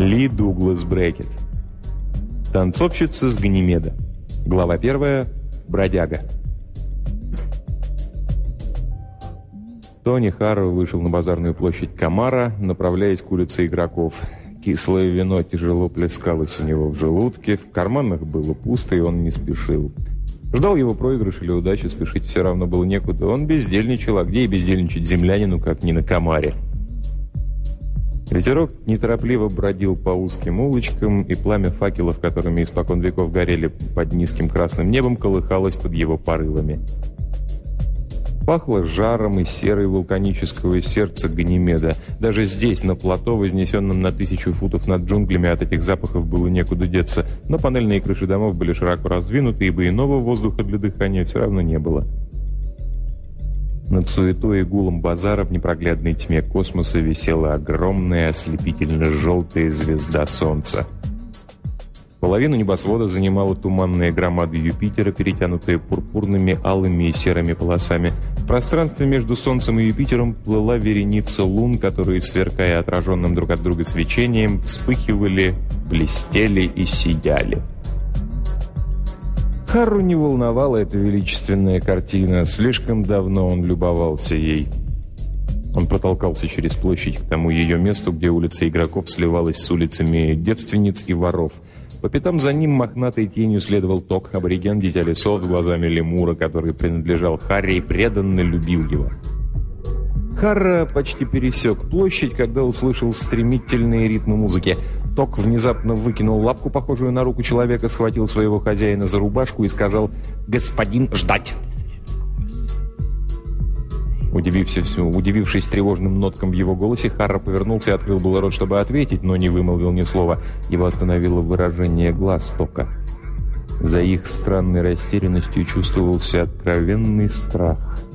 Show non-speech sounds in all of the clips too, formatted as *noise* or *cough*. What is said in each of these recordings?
Ли Дуглас Брекет. Танцовщица с Ганимеда. Глава первая. Бродяга. Тони Харроу вышел на базарную площадь Камара, направляясь к улице игроков. Кислое вино тяжело плескалось у него в желудке, в карманах было пусто, и он не спешил. Ждал его проигрыш или удачи, спешить все равно было некуда. Он бездельничал, а где и бездельничать землянину, как не на Камаре. Ветерок неторопливо бродил по узким улочкам, и пламя факелов, которыми испокон веков горели под низким красным небом, колыхалось под его порывами. Пахло жаром и серой вулканического сердца Ганимеда. Даже здесь, на плато, вознесенном на тысячу футов над джунглями, от этих запахов было некуда деться, но панельные крыши домов были широко раздвинуты, ибо иного воздуха для дыхания все равно не было. Над суетой и гулом базара в непроглядной тьме космоса висела огромная ослепительно-желтая звезда Солнца. Половину небосвода занимала туманная громада Юпитера, перетянутая пурпурными, алыми и серыми полосами. В пространстве между Солнцем и Юпитером плыла вереница лун, которые, сверкая отраженным друг от друга свечением, вспыхивали, блестели и сияли. Харру не волновала эта величественная картина. Слишком давно он любовался ей. Он протолкался через площадь к тому ее месту, где улица игроков сливалась с улицами девственниц и воров. По пятам за ним мохнатой тенью следовал Ток, абориген Дитя Лесов с глазами лемура, который принадлежал Харри и преданно любил его. Харра почти пересек площадь, когда услышал стремительные ритмы музыки – Ток внезапно выкинул лапку, похожую на руку человека, схватил своего хозяина за рубашку и сказал «Господин, ждать!». Удивившись, удивившись тревожным ноткам в его голосе, Харра повернулся и открыл был рот, чтобы ответить, но не вымолвил ни слова. Его остановило выражение глаз Тока. За их странной растерянностью чувствовался откровенный страх –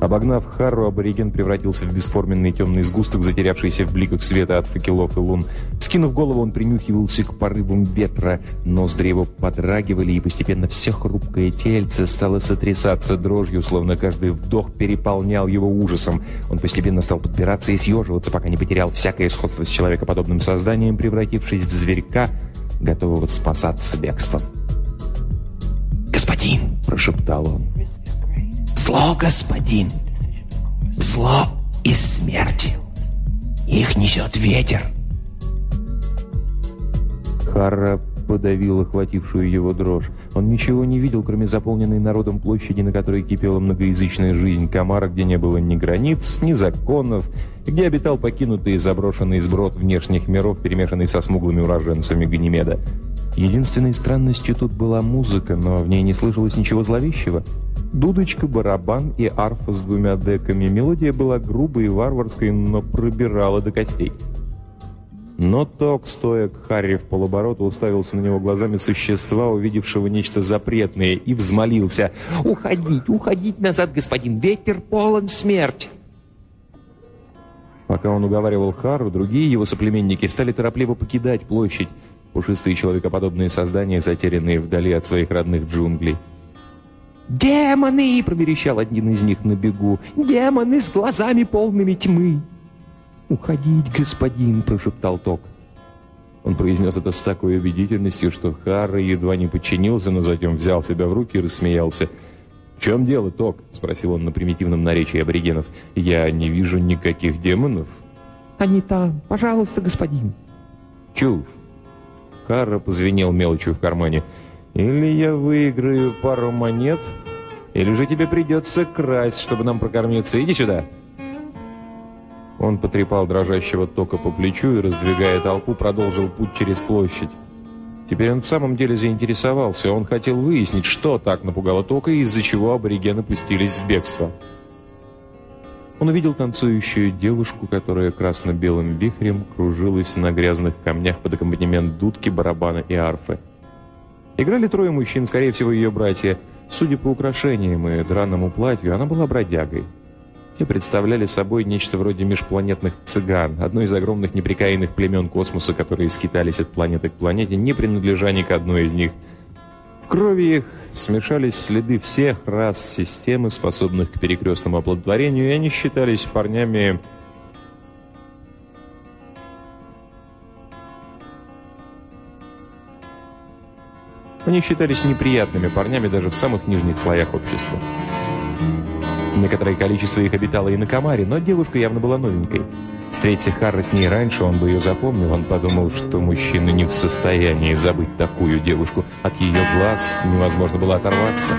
Обогнав Харру, абориген превратился в бесформенный темный сгусток, затерявшийся в бликах света от факелов и лун. Скинув голову, он принюхивался к порывам ветра. Ноздри его подрагивали, и постепенно все хрупкое тельце стало сотрясаться дрожью, словно каждый вдох переполнял его ужасом. Он постепенно стал подбираться и съеживаться, пока не потерял всякое сходство с человекоподобным созданием, превратившись в зверька, готового спасаться бегством. «Господин!» – прошептал он. Зло, господин. Зло и смерть. Их несет ветер. Харра подавил охватившую его дрожь. Он ничего не видел, кроме заполненной народом площади, на которой кипела многоязычная жизнь Камара, где не было ни границ, ни законов, где обитал покинутый и заброшенный сброд внешних миров, перемешанный со смуглыми уроженцами Ганимеда. Единственной странностью тут была музыка, но в ней не слышалось ничего зловещего. Дудочка, барабан и арфа с двумя деками. Мелодия была грубой и варварской, но пробирала до костей. Но Ток, стоя к Харри в полоборота, уставился на него глазами существа, увидевшего нечто запретное, и взмолился. «Уходить, уходить назад, господин! Ветер полон смерть!» Пока он уговаривал Хару, другие его соплеменники стали торопливо покидать площадь, пушистые человекоподобные создания, затерянные вдали от своих родных джунглей. «Демоны!» — проверещал один из них на бегу. «Демоны с глазами полными тьмы!» «Уходить, господин!» — прошептал Ток. Он произнес это с такой убедительностью, что Харра едва не подчинился, но затем взял себя в руки и рассмеялся. «В чем дело, Ток?» — спросил он на примитивном наречии аборигенов. «Я не вижу никаких демонов». «Они там. Пожалуйста, господин». «Чушь!» Харра позвенел мелочью в кармане. «Или я выиграю пару монет, или же тебе придется красть, чтобы нам прокормиться. Иди сюда!» Он потрепал дрожащего тока по плечу и, раздвигая толпу, продолжил путь через площадь. Теперь он в самом деле заинтересовался. Он хотел выяснить, что так напугало тока и из-за чего аборигены пустились в бегство. Он увидел танцующую девушку, которая красно-белым вихрем кружилась на грязных камнях под аккомпанемент дудки, барабана и арфы. Играли трое мужчин, скорее всего, ее братья. Судя по украшениям и драному платью, она была бродягой. Те представляли собой нечто вроде межпланетных цыган, одно из огромных неприкаянных племен космоса, которые скитались от планеты к планете, не принадлежа ни к одной из них. В крови их смешались следы всех рас системы, способных к перекрестному оплодотворению, и они считались парнями Они считались неприятными парнями даже в самых нижних слоях общества. Некоторое количество их обитало и на Камаре, но девушка явно была новенькой. Встретя Харра с ней раньше, он бы ее запомнил. Он подумал, что мужчина не в состоянии забыть такую девушку. От ее глаз невозможно было оторваться.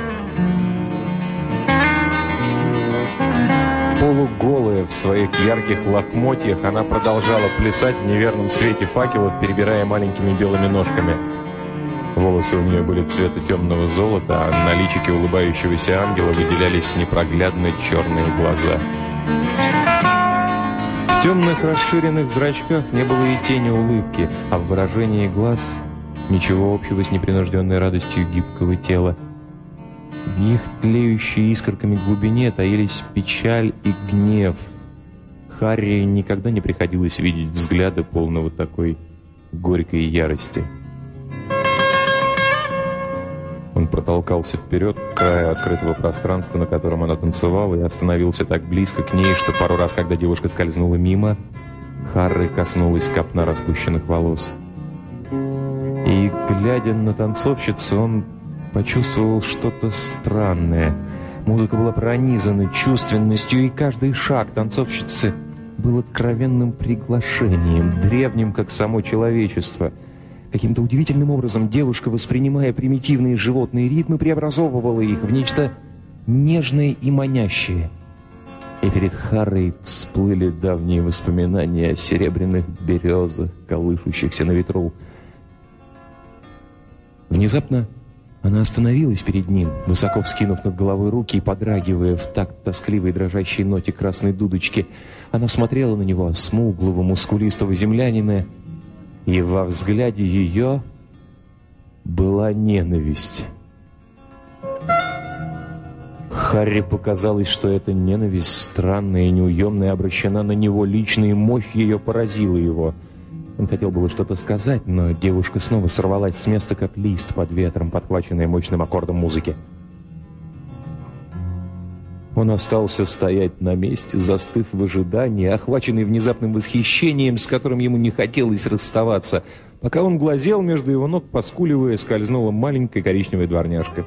Полуголая в своих ярких лохмотьях, она продолжала плясать в неверном свете факелов, перебирая маленькими белыми ножками. Волосы у нее были цвета темного золота, а на личике улыбающегося ангела выделялись непроглядно черные глаза. В темных расширенных зрачках не было и тени улыбки, а в выражении глаз ничего общего с непринужденной радостью гибкого тела. В их тлеющей искорками глубине таились печаль и гнев. Харри никогда не приходилось видеть взгляда полного такой горькой ярости. Протолкался вперед к краю открытого пространства, на котором она танцевала, и остановился так близко к ней, что пару раз, когда девушка скользнула мимо, Харры коснулась копна распущенных волос. И, глядя на танцовщицу, он почувствовал что-то странное. Музыка была пронизана чувственностью, и каждый шаг танцовщицы был откровенным приглашением, древним, как само человечество — Каким-то удивительным образом девушка, воспринимая примитивные животные ритмы, преобразовывала их в нечто нежное и манящее. И перед Харрой всплыли давние воспоминания о серебряных березах, колышущихся на ветру. Внезапно она остановилась перед ним, высоко вскинув над головой руки и подрагивая в такт тоскливой дрожащей ноте красной дудочки. Она смотрела на него, смуглого, мускулистого землянина, и во взгляде ее была ненависть. Харри показалось, что эта ненависть странная и неуемная обращена на него лично, и мощь ее поразила его. Он хотел было что-то сказать, но девушка снова сорвалась с места, как лист под ветром, подхваченный мощным аккордом музыки. Он остался стоять на месте, застыв в ожидании, охваченный внезапным восхищением, с которым ему не хотелось расставаться. Пока он глазел, между его ног, поскуливая, скользнула маленькая коричневая дворняжка.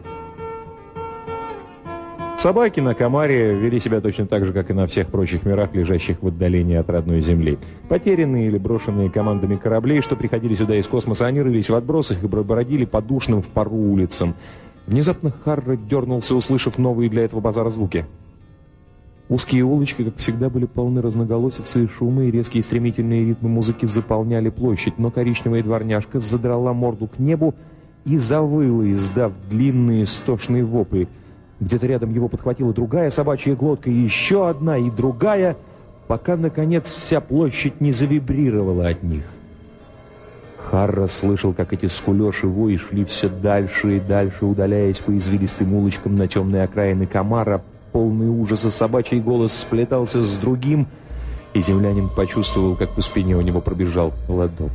Собаки на Камаре вели себя точно так же, как и на всех прочих мирах, лежащих в отдалении от родной земли. Потерянные или брошенные командами кораблей, что приходили сюда из космоса, они рылись в отбросах и бродили по душным в пару улицам. Внезапно Харра дернулся, услышав новые для этого базара звуки. Узкие улочки, как всегда, были полны разноголосицы и шума, и резкие стремительные ритмы музыки заполняли площадь, но коричневая дворняжка задрала морду к небу и завыла, издав длинные истошные вопли. Где-то рядом его подхватила другая собачья глотка, и еще одна, и другая, пока, наконец, вся площадь не завибрировала от них. Харра слышал, как эти скулёши вои шли все дальше и дальше, удаляясь по извилистым улочкам на темные окраины Камара. Полный ужаса собачий голос сплетался с другим, и землянин почувствовал, как по спине у него пробежал холодок.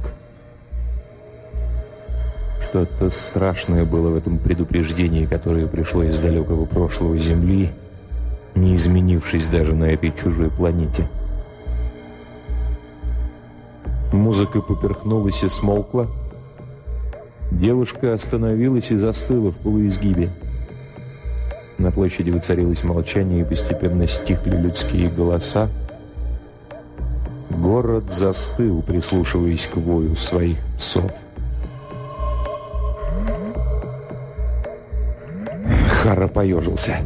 Что-то страшное было в этом предупреждении, которое пришло из далекого прошлого Земли, не изменившись даже на этой чужой планете. Музыка поперхнулась и смолкла. Девушка остановилась и застыла в полуизгибе. На площади воцарилось молчание, и постепенно стихли людские голоса. Город застыл, прислушиваясь к вою своих псов. Хара поежился.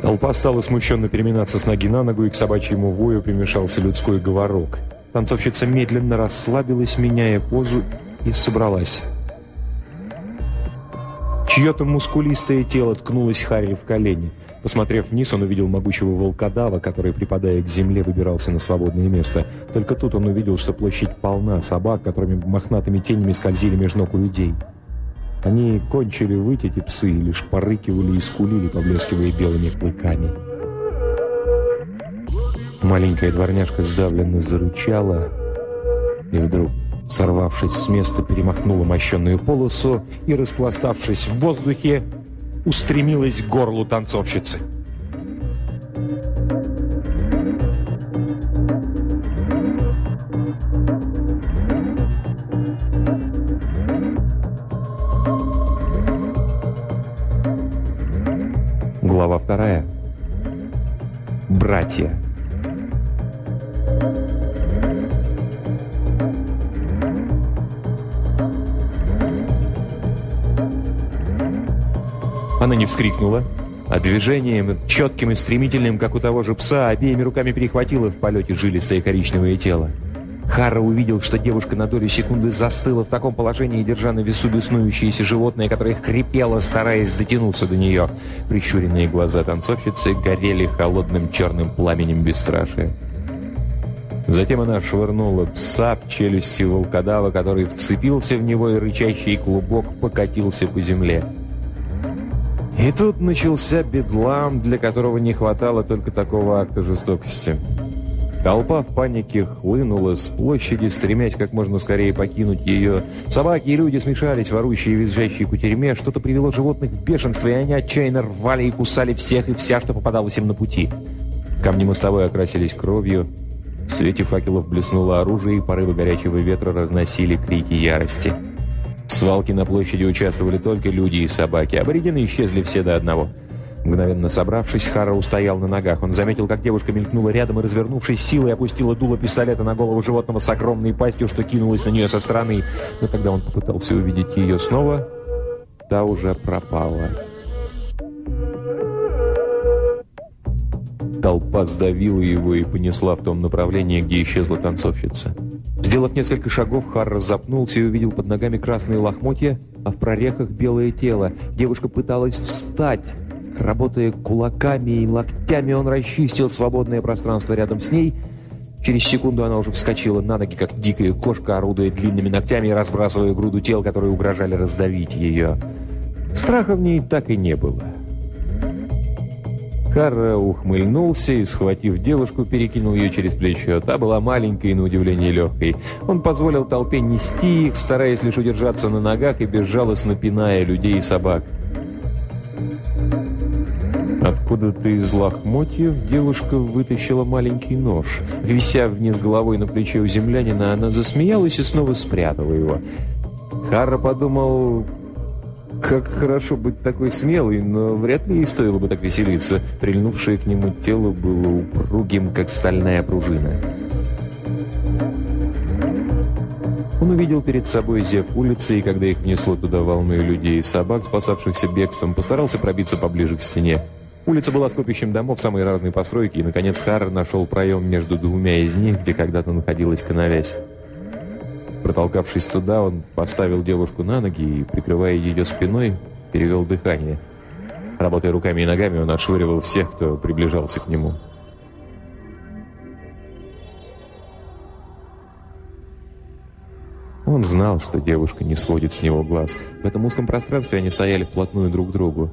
Толпа стала смущенно переминаться с ноги на ногу, и к собачьему вою примешался людской говорок — Танцовщица медленно расслабилась, меняя позу, и собралась. Чье-то мускулистое тело ткнулось Харри в колени. Посмотрев вниз, он увидел могучего волкодава, который, припадая к земле, выбирался на свободное место. Только тут он увидел, что площадь полна собак, которыми мохнатыми тенями скользили между ног у людей. Они кончили выть, эти псы, лишь порыкивали и скулили, поблескивая белыми клыками. Маленькая дворняжка сдавленно зарычала и вдруг, сорвавшись с места, перемахнула мощенную полосу и, распластавшись в воздухе, устремилась к горлу танцовщицы. Глава вторая. Братья. Она не вскрикнула, а движением, четким и стремительным, как у того же пса, обеими руками перехватила в полете жилистое коричневое тело. Хара увидел, что девушка на долю секунды застыла в таком положении, держа на весу беснующееся животное, которое хрипело, стараясь дотянуться до нее. Прищуренные глаза танцовщицы горели холодным черным пламенем бесстрашия. Затем она швырнула пса в челюсти волкодава, который вцепился в него, и рычащий клубок покатился по земле. И тут начался бедлам, для которого не хватало только такого акта жестокости. Толпа в панике хлынула с площади, стремясь как можно скорее покинуть ее. Собаки и люди смешались, ворующие и визжащие кутерьме. Что-то привело животных в бешенство, и они отчаянно рвали и кусали всех и вся, что попадалось им на пути. Камни мостовой окрасились кровью. В свете факелов блеснуло оружие, и порывы горячего ветра разносили крики ярости. В свалке на площади участвовали только люди и собаки. Аборигены исчезли все до одного. Мгновенно собравшись, Хара устоял на ногах. Он заметил, как девушка мелькнула рядом и, развернувшись силой, опустила дуло пистолета на голову животного с огромной пастью, что кинулось на нее со стороны. Но когда он попытался увидеть ее снова, та уже пропала. Толпа сдавила его и понесла в том направлении, где исчезла танцовщица. Сделав несколько шагов, Харр запнулся и увидел под ногами красные лохмотья, а в прорехах белое тело. Девушка пыталась встать. Работая кулаками и локтями, он расчистил свободное пространство рядом с ней. Через секунду она уже вскочила на ноги, как дикая кошка, орудуя длинными ногтями и разбрасывая груду тел, которые угрожали раздавить ее. Страха в ней так и не было. Карра ухмыльнулся и, схватив девушку, перекинул ее через плечо. Та была маленькой и, на удивление, легкой. Он позволил толпе нести их, стараясь лишь удержаться на ногах и безжалостно пиная людей и собак. Откуда-то из лохмотьев девушка вытащила маленький нож. Вися вниз головой на плече у землянина, она засмеялась и снова спрятала его. Харра подумал, как хорошо быть такой смелой, но вряд ли ей стоило бы так веселиться. Прильнувшее к нему тело было упругим, как стальная пружина. Он увидел перед собой зев улицы, и когда их внесло туда волной людей и собак, спасавшихся бегством, постарался пробиться поближе к стене. Улица была скопищем домов самой разной постройки, и, наконец, Харр нашел проем между двумя из них, где когда-то находилась канавязь. Протолкавшись туда, он поставил девушку на ноги и, прикрывая ее спиной, перевел дыхание. Работая руками и ногами, он отшвыривал всех, кто приближался к нему. Он знал, что девушка не сводит с него глаз. В этом узком пространстве они стояли вплотную друг к другу.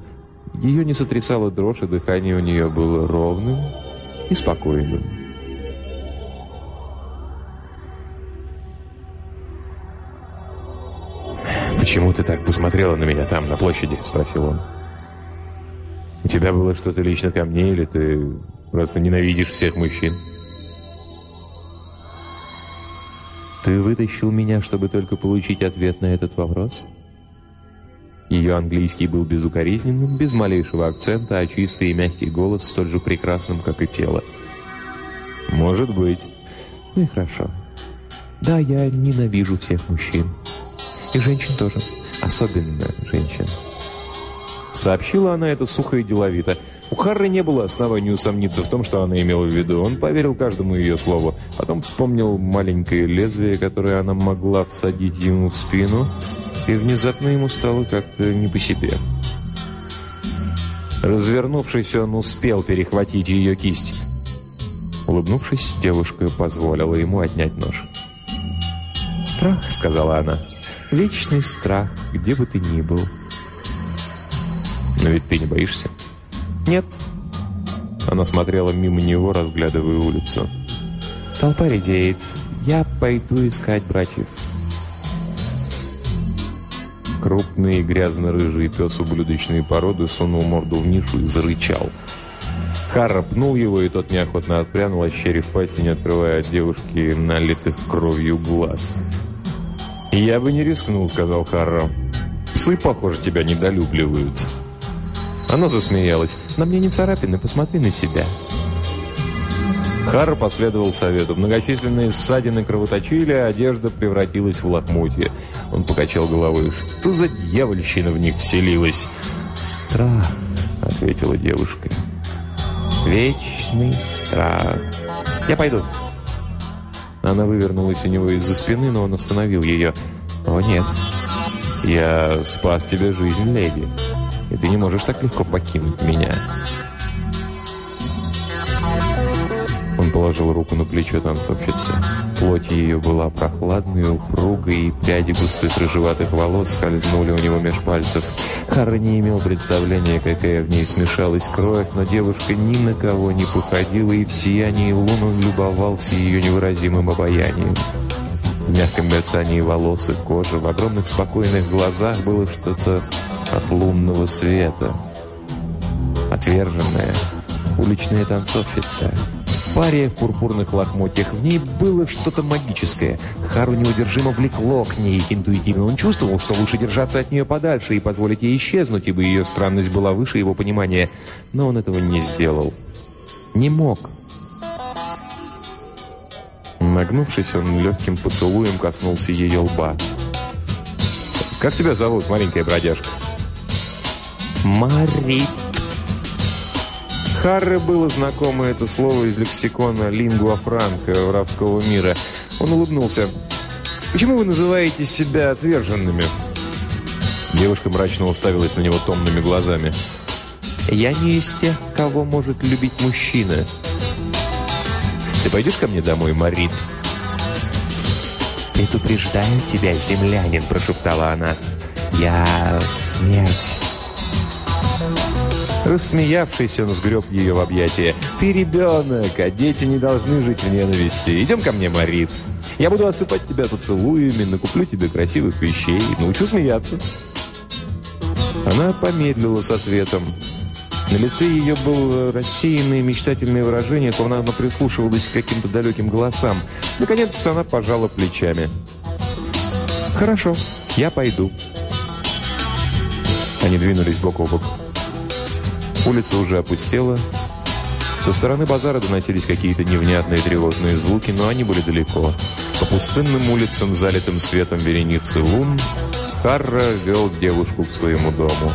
Ее не сотрясала дрожь, и дыхание у нее было ровным и спокойным. «Почему ты так посмотрела на меня там, на площади?» — спросил он. «У тебя было что-то лично ко мне, или ты просто ненавидишь всех мужчин?» «Ты вытащил меня, чтобы только получить ответ на этот вопрос?» Ее английский был безукоризненным, без малейшего акцента, а чистый и мягкий голос столь же прекрасным, как и тело. «Может быть». «Ну и хорошо. Да, я ненавижу всех мужчин». И женщин тоже. Особенно женщин. Сообщила она это сухо и деловито. У Харры не было оснований усомниться в том, что она имела в виду. Он поверил каждому ее слову. Потом вспомнил маленькое лезвие, которое она могла всадить ему в спину, и внезапно ему стало как-то не по себе. Развернувшись, он успел перехватить ее кисть. Улыбнувшись, девушка позволила ему отнять нож. «Страх», — сказала она. Вечный страх, где бы ты ни был. Но ведь ты не боишься? Нет. Она смотрела мимо него, разглядывая улицу. Толпа редеет. Я пойду искать братьев. Крупный грязно-рыжий пес ублюдочной породы сунул морду в нишу и зарычал. Харра пнул его, и тот неохотно отпрянул, ощерив пасть и не открывая от девушки налитых кровью глаз. «Я бы не рискнул», — сказал Харро. «Псы, похоже, тебя недолюбливают». Она засмеялась. «На мне не царапины, посмотри на себя». Хар последовал совету. Многочисленные ссадины кровоточили, а одежда превратилась в лохмотье. Он покачал головой. Что за дьявольщина в них вселилась? «Страх», — ответила девушка. «Вечный страх. Я пойду». Она вывернулась у него из-за спины, но он остановил ее. «О, нет. Я спас тебе жизнь, леди. И ты не можешь так легко покинуть меня». Он положил руку на плечо танцовщицы. Плоть ее была прохладной, упругой, и пряди густых рыжеватых волос скользнули у него меж пальцев. Харра не имел представления, какая в ней смешалась кровь, но девушка ни на кого не походила, и в сиянии лун он любовался ее невыразимым обаянием. В мягком мерцании волос и кожи, в огромных спокойных глазах было что-то от лунного света. Отверженная, уличная танцовщица — Пария в пурпурных лохмотьях. В ней было что-то магическое. Хару неудержимо влекло к ней. Интуитивно он чувствовал, что лучше держаться от нее подальше и позволить ей исчезнуть, ибо ее странность была выше его понимания. Но он этого не сделал. Не мог. Нагнувшись, он легким поцелуем коснулся ее лба. «Как тебя зовут, маленькая бродяжка?» «Марит», Харре было знакомо это слово из лексикона лингуа франка воровского мира. Он улыбнулся. «Почему вы называете себя отверженными?» Девушка мрачно уставилась на него томными глазами. «Я не из тех, кого может любить мужчина». «Ты пойдешь ко мне домой, Марит?» «Предупреждаю тебя, землянин», — прошептала она. «Я смерть». Рассмеявшись, он сгреб ее в объятия. «Ты ребенок, а дети не должны жить в ненависти. Идем ко мне, Марит. Я буду осыпать тебя поцелуями, накуплю тебе красивых вещей, научу смеяться». Она помедлила с ответом. На лице ее было рассеянное мечтательное выражение, словно она прислушивалась к каким-то далеким голосам. Наконец она пожала плечами. «Хорошо, я пойду». Они двинулись бок о бок. Улица уже опустела. Со стороны базара доносились какие-то невнятные тревожные звуки, но они были далеко. По пустынным улицам, залитым светом вереницы лун, Харра вел девушку к своему дому.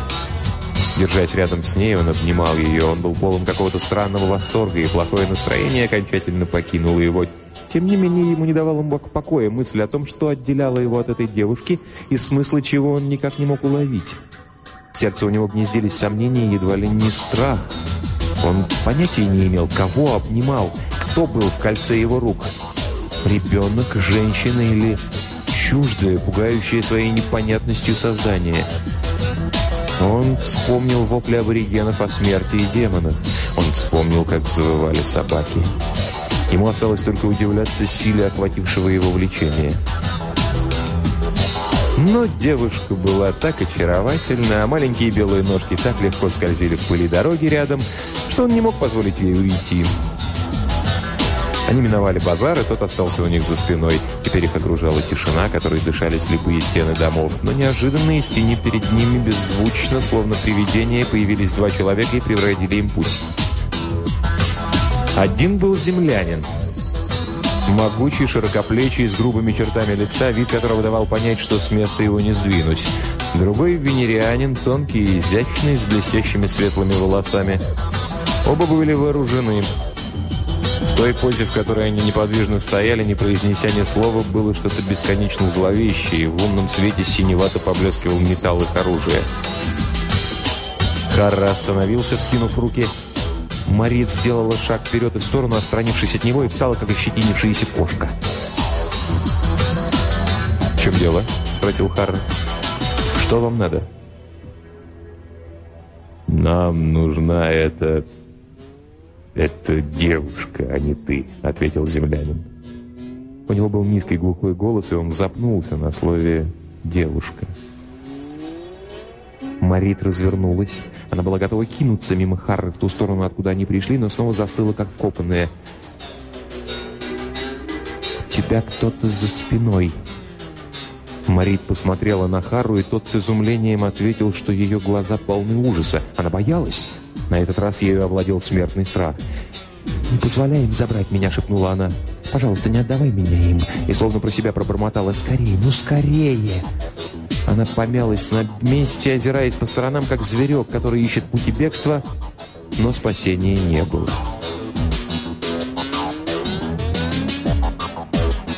Держась рядом с ней, он обнимал ее. Он был полон какого-то странного восторга, и плохое настроение окончательно покинуло его. Тем не менее, ему не давала покоя мысль о том, что отделяло его от этой девушки, и смысла чего он никак не мог уловить. В сердце у него гнездились сомнения, едва ли не страх. Он понятия не имел, кого обнимал, кто был в кольце его рук. Ребенок, женщина или чуждое, пугающее своей непонятностью создание. Он вспомнил вопли аборигенов о смерти и демонах. Он вспомнил, как завывали собаки. Ему осталось только удивляться силе охватившего его влечения. Но девушка была так очаровательна, а маленькие белые ножки так легко скользили в пыли дороги рядом, что он не мог позволить ей уйти. Они миновали базар, и тот остался у них за спиной. Теперь их окружала тишина, которой дышали слепые стены домов. Но неожиданно из тени перед ними беззвучно, словно привидения, появились два человека и превратили им путь. Один был землянин, Могучий, широкоплечий, с грубыми чертами лица, вид которого давал понять, что с места его не сдвинуть. Другой венерианин, тонкий и изящный, с блестящими светлыми волосами. Оба были вооружены. В той позе, в которой они неподвижно стояли, не произнеся ни слова, было что-то бесконечно зловещее, и в лунном свете синевато поблескивал металл их оружия. Харра остановился, скинув руки, Мария сделала шаг вперед и в сторону, отстранившись от него, и встала, как ощетинившаяся кошка. «В чем дело?» — спросил Харр. «Что вам надо?» «Нам нужна эта... эта девушка, а не ты», — ответил землянин. У него был низкий глухой голос, и он запнулся на слове «девушка». Марит развернулась. Она была готова кинуться мимо Харры в ту сторону, откуда они пришли, но снова застыла, как вкопанная. «У тебя кто-то за спиной». Марит посмотрела на Харру, и тот с изумлением ответил, что ее глаза полны ужаса. Она боялась. На этот раз ею овладел смертный страх. «Не позволяй им забрать меня», — шепнула она. «Пожалуйста, не отдавай меня им». И словно про себя пробормотала «Скорее, ну скорее!» Она помялась на месте, озираясь по сторонам, как зверек, который ищет пути бегства, но спасения не было.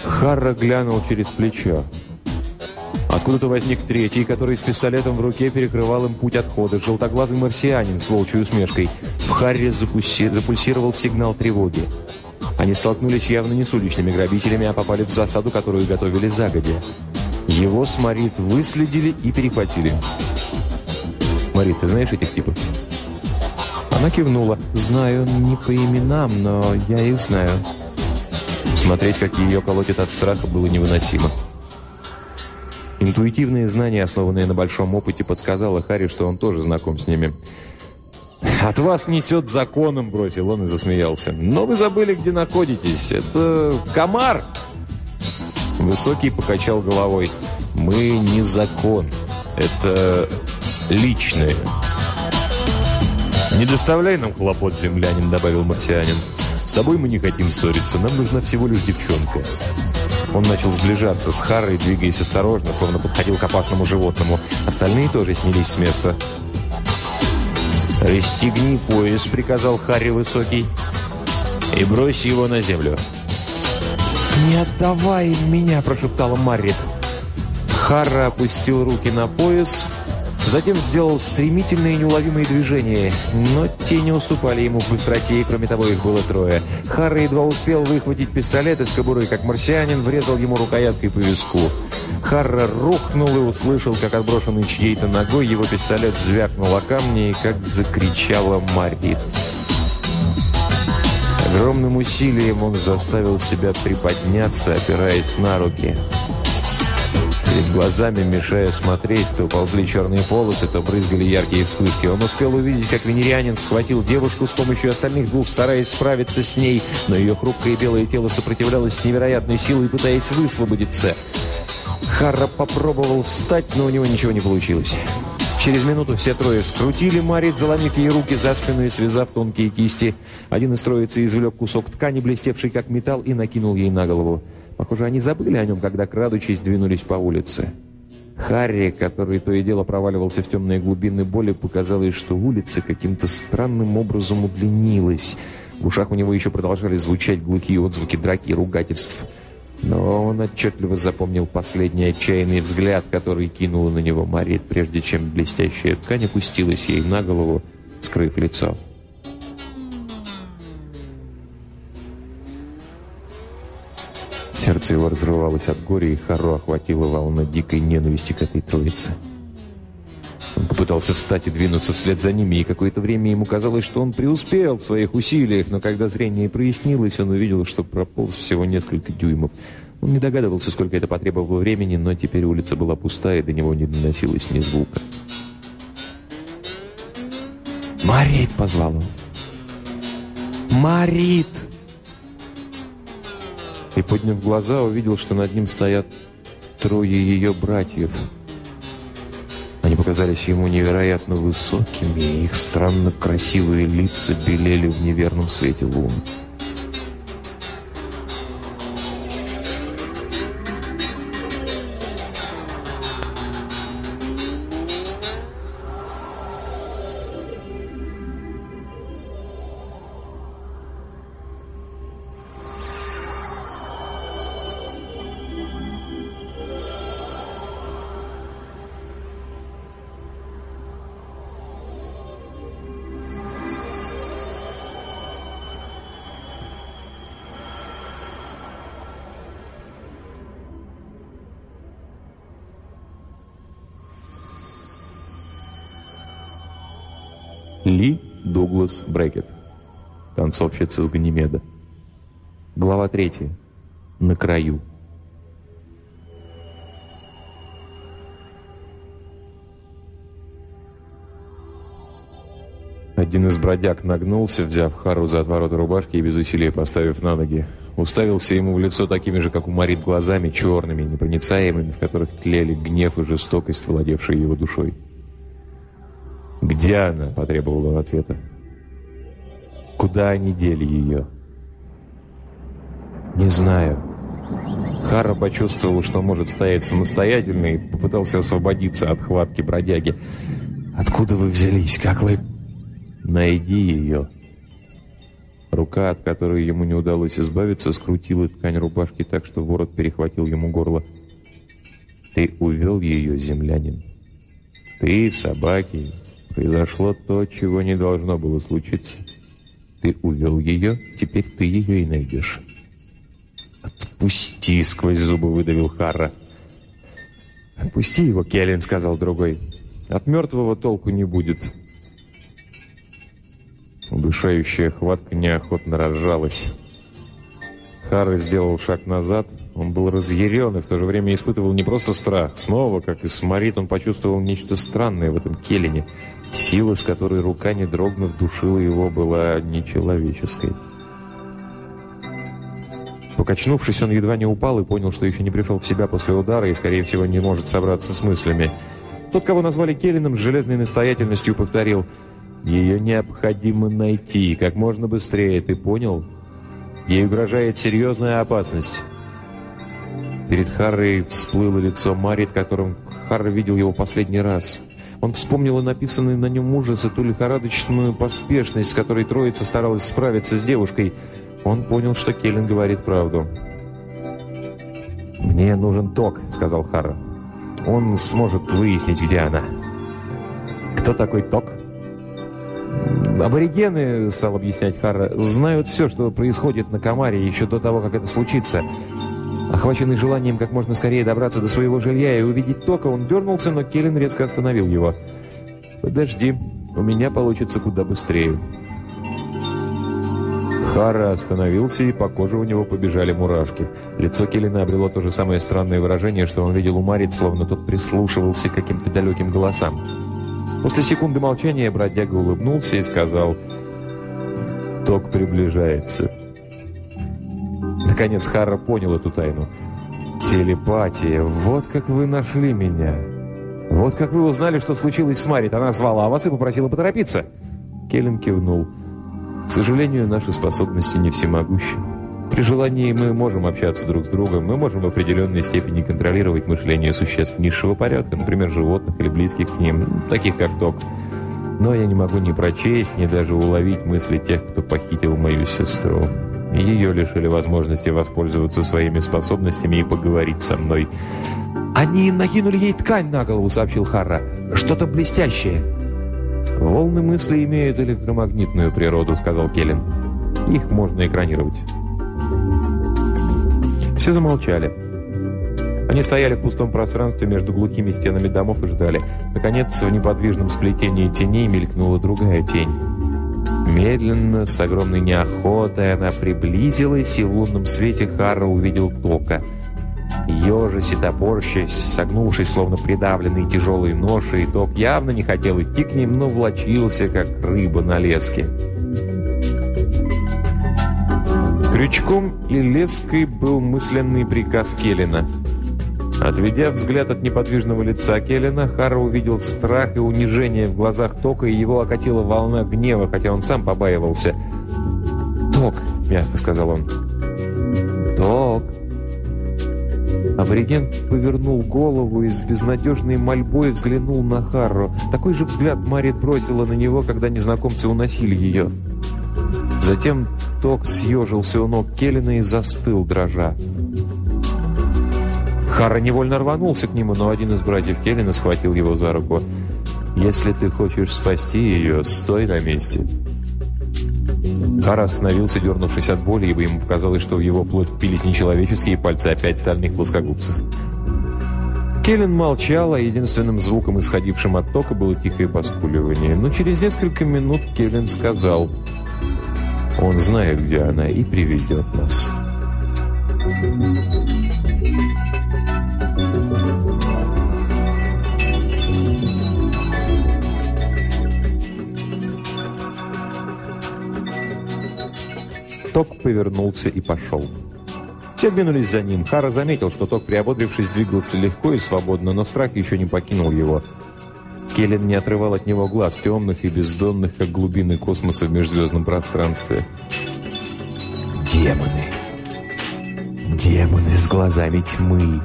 Харра глянул через плечо. Откуда-то возник третий, который с пистолетом в руке перекрывал им путь отхода. Желтоглазый марсианин с волчьей усмешкой. В Харре запуси... запульсировал сигнал тревоги. Они столкнулись явно не с уличными грабителями, а попали в засаду, которую готовили загодя. Его с Марит выследили и перехватили. «Марит, ты знаешь этих типов?» Она кивнула. «Знаю не по именам, но я их знаю». Смотреть, как ее колотит от страха, было невыносимо. Интуитивные знания, основанные на большом опыте, подсказало Харри, что он тоже знаком с ними. «От вас несет законом», — бросил он и засмеялся. «Но вы забыли, где находитесь. Это комар!» Высокий покачал головой. «Мы не закон. Это личное». «Не доставляй нам хлопот, землянин», — добавил марсианин. «С тобой мы не хотим ссориться. Нам нужна всего лишь девчонка». Он начал сближаться с Харрой, двигаясь осторожно, словно подходил к опасному животному. Остальные тоже снялись с места. «Расстегни пояс», — приказал Харри Высокий, — «и брось его на землю». «Не отдавай меня!» – прошептала Маррит. Харра опустил руки на пояс, затем сделал стремительные неуловимые движения, но те не уступали ему в быстроте, и кроме того их было трое. Харра едва успел выхватить пистолет из кобуры, как марсианин врезал ему рукояткой по виску. Харра рухнул и услышал, как отброшенный чьей-то ногой его пистолет звякнул о камни и как закричала Маррит. Огромным усилием он заставил себя приподняться, опираясь на руки. Перед глазами, мешая смотреть, то ползли черные полосы, то брызгали яркие вспышки. Он успел увидеть, как венерианин схватил девушку с помощью остальных двух, стараясь справиться с ней, но ее хрупкое белое тело сопротивлялось с невероятной силой, пытаясь высвободиться. Харра попробовал встать, но у него ничего не получилось. Через минуту все трое скрутили Марит, заломив ей руки за спину и связав тонкие кисти. Один из троицы извлек кусок ткани, блестевший как металл, и накинул ей на голову. Похоже, они забыли о нем, когда, крадучись, двинулись по улице. Харри, который то и дело проваливался в темные глубины боли, показалось, что улица каким-то странным образом удлинилась. В ушах у него еще продолжали звучать глухие отзвуки драки и ругательств. Но он отчетливо запомнил последний отчаянный взгляд, который кинула на него Марит, прежде чем блестящая ткань опустилась ей на голову, скрыв лицо. Сердце его разрывалось от горя, и Хару охватила волна дикой ненависти к этой троице. Он попытался встать и двинуться вслед за ними, и какое-то время ему казалось, что он преуспел в своих усилиях, но когда зрение прояснилось, он увидел, что прополз всего несколько дюймов. Он не догадывался, сколько это потребовало времени, но теперь улица была пустая, и до него не доносилось ни звука. «Марит!» — позвал он. «Марит!» И, подняв глаза, увидел, что над ним стоят трое ее братьев — они показались ему невероятно высокими, и их странно красивые лица белели в неверном свете луны. Танцовщица с Ганимеда. Глава третья. На краю. Один из бродяг нагнулся, взяв Хару за отворот рубашки и без усилия поставив на ноги. Уставился ему в лицо такими же, как у Марит, глазами, черными, непроницаемыми, в которых тлели гнев и жестокость, владевшие его душой. «Где она?» — потребовал он ответа. «Куда они дели ее?» «Не знаю». Хара почувствовал, что может стоять самостоятельно и попытался освободиться от хватки бродяги. «Откуда вы взялись? Как вы...» «Найди ее». Рука, от которой ему не удалось избавиться, скрутила ткань рубашки так, что ворот перехватил ему горло. «Ты увел ее, землянин. Ты, собаки, произошло то, чего не должно было случиться. Ты увел ее, теперь ты ее и найдешь». «Отпусти!» — сквозь зубы выдавил Харра. «Отпусти его, Келлен», — сказал другой. «От мертвого толку не будет». Удушающая хватка неохотно разжалась. Харри сделал шаг назад. Он был разъярен и в то же время испытывал не просто страх. Снова, как и Сморит, он почувствовал нечто странное в этом келине. Сила, с которой рука, не дрогнув, душила его, была нечеловеческой. Покачнувшись, он едва не упал и понял, что еще не пришел в себя после удара и, скорее всего, не может собраться с мыслями. Тот, кого назвали Келлином, с железной настоятельностью повторил «Ее необходимо найти, как можно быстрее, ты понял? Ей угрожает серьезная опасность». Перед Харрой всплыло лицо Марит, которым Харра видел его последний раз. Он вспомнил и написанный на нем ужас, и ту лихорадочную поспешность, с которой троица старалась справиться с девушкой – он понял, что Келлен говорит правду. «Мне нужен ток», — сказал Харра. «Он сможет выяснить, где она». «Кто такой ток?» «Аборигены», — стал объяснять Харра, — «знают все, что происходит на Камаре еще до того, как это случится». Охваченный желанием как можно скорее добраться до своего жилья и увидеть Тока, он дернулся, но Келлен резко остановил его. «Подожди, у меня получится куда быстрее». Хара остановился, и по коже у него побежали мурашки. Лицо Келлина обрело то же самое странное выражение, что он видел у Марит, словно тот прислушивался к каким-то далеким голосам. После секунды молчания бродяга улыбнулся и сказал «Ток приближается». Наконец Хара понял эту тайну. «Телепатия, вот как вы нашли меня!» «Вот как вы узнали, что случилось с Марит. Она звала вас и попросила поторопиться!» Келлин кивнул. К сожалению, наши способности не всемогущи. При желании мы можем общаться друг с другом, мы можем в определенной степени контролировать мышление существ низшего порядка, например, животных или близких к ним, таких как Ток. Но я не могу ни прочесть, ни даже уловить мысли тех, кто похитил мою сестру. Ее лишили возможности воспользоваться своими способностями и поговорить со мной. «Они накинули ей ткань на голову», — сообщил Харра. «Что-то блестящее». «Волны мысли имеют электромагнитную природу», — сказал Келлен. «Их можно экранировать». Все замолчали. Они стояли в пустом пространстве между глухими стенами домов и ждали. Наконец, в неподвижном сплетении теней мелькнула другая тень. Медленно, с огромной неохотой, она приблизилась, и в лунном свете Харра увидел Тока — Ежась и топорщась, согнувшись, словно придавленный тяжелой ношей, Ток явно не хотел идти к ним, но влачился, как рыба на леске. Крючком и леской был мысленный приказ Келлина. Отведя взгляд от неподвижного лица Келлина, Харра увидел страх и унижение в глазах Тока, и его окатила волна гнева, хотя он сам побаивался. «Ток», — мягко сказал он. «Ток», Абориген повернул голову и с безнадежной мольбой взглянул на Харро. Такой же взгляд Марит бросила на него, когда незнакомцы уносили ее. Затем Ток съежился у ног Келлина и застыл, дрожа. Харра невольно рванулся к нему, но один из братьев Келлина схватил его за руку. «Если ты хочешь спасти ее, стой на месте». Хара остановился, дернувшись от боли, ибо ему показалось, что в его плоть впились нечеловеческие пальцы опять стальных плоскогубцев. Келлен молчал, а единственным звуком, исходившим от тока, было тихое поскуливание. Но через несколько минут Келлен сказал, «Он знает, где она, и приведет нас». Ток повернулся и пошел. Все двинулись за ним. Хара заметил, что Ток, приободрившись, двигался легко и свободно, но страх еще не покинул его. Келлен не отрывал от него глаз, темных и бездонных, как глубины космоса в межзвездном пространстве. «Демоны!» Демоны с глазами тьмы.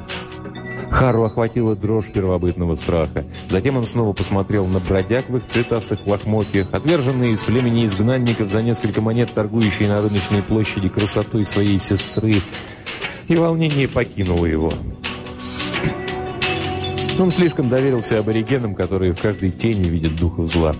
Хару охватила дрожь первобытного страха. Затем он снова посмотрел на бродяг в их цветастых лохмотьях, отверженные из племени изгнанников за несколько монет, торгующие на рыночной площади красотой своей сестры, и волнение покинуло его. Он слишком доверился аборигенам, которые в каждой тени видят духов зла.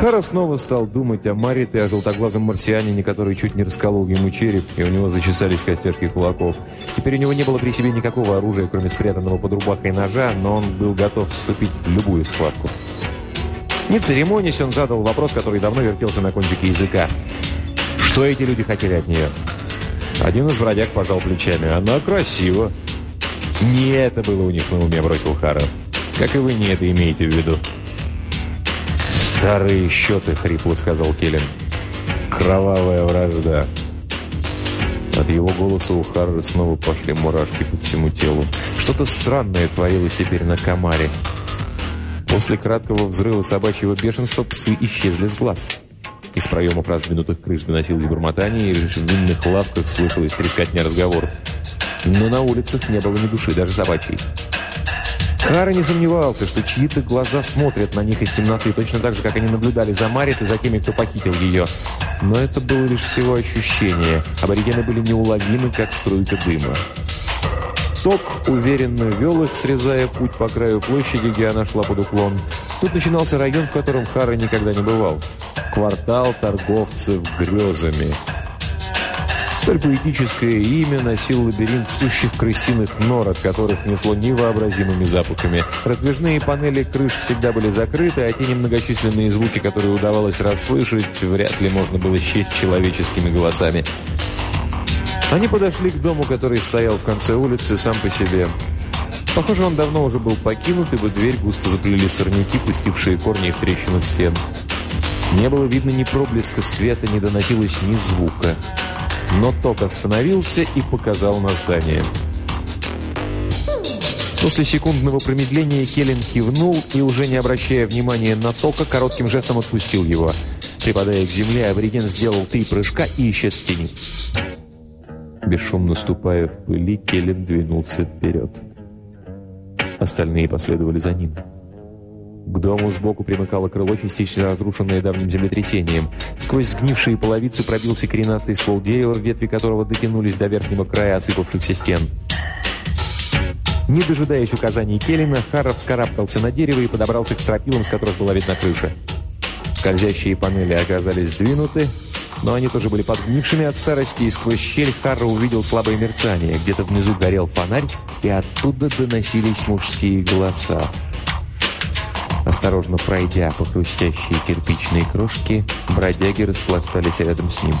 Хара снова стал думать о Марите и о желтоглазом марсианине, который чуть не расколол ему череп, и у него зачесались костяшки кулаков. Теперь у него не было при себе никакого оружия, кроме спрятанного под рубахой ножа, но он был готов вступить в любую схватку. Не церемонясь, он задал вопрос, который давно вертелся на кончике языка. Что эти люди хотели от нее? Один из бродяг пожал плечами. Она красива. Не это было у них на уме, бросил Хара. Как и вы не это имеете в виду. «Старые счеты», — хрипло сказал Келлен. «Кровавая вражда». От его голоса у Харры снова пошли мурашки по всему телу. Что-то странное творилось теперь на комаре. После краткого взрыва собачьего бешенства псы исчезли с глаз. Из проемов раздвинутых крыш доносилось бормотание, и в винных лавках слышалось трескотня разговоров. Но на улицах не было ни души, даже собачьей. Хара не сомневался, что чьи-то глаза смотрят на них из темноты, точно так же, как они наблюдали за Марит и за теми, кто похитил ее. Но это было лишь всего ощущение. Аборигены были неуловимы, как струйка дыма. Ток уверенно вел их, срезая путь по краю площади, где она шла под уклон. Тут начинался район, в котором Хара никогда не бывал. Квартал торговцев грезами. Столь поэтическое имя носил лабиринт сущих крысиных нор, от которых несло невообразимыми запахами. Раздвижные панели крыш всегда были закрыты, а те немногочисленные звуки, которые удавалось расслышать, вряд ли можно было счесть человеческими голосами. Они подошли к дому, который стоял в конце улицы сам по себе. Похоже, он давно уже был покинут, ибо дверь густо заплели сорняки, пустившие корни в трещину стен. Не было видно ни проблеска света, не доносилось ни звука но ток остановился и показал на здание. После секундного промедления Келлен кивнул и, уже не обращая внимания на тока, коротким жестом отпустил его. Припадая к земле, абориген сделал три прыжка и исчез в тени. Бесшумно ступая в пыли, Келлен двинулся вперед. Остальные последовали за ним. К дому сбоку примыкало крыло, частично разрушенное давним землетрясением. Сквозь сгнившие половицы пробился коренастый ствол дерева, ветви которого дотянулись до верхнего края осыпавшихся стен. Не дожидаясь указаний Келлина, Харров вскарабкался на дерево и подобрался к стропилам, с которых была видна крыша. Скользящие панели оказались сдвинуты, но они тоже были подгнившими от старости, и сквозь щель Харра увидел слабое мерцание. Где-то внизу горел фонарь, и оттуда доносились мужские голоса. Осторожно пройдя по хрустящей кирпичной крошке, бродяги распластались рядом с ним.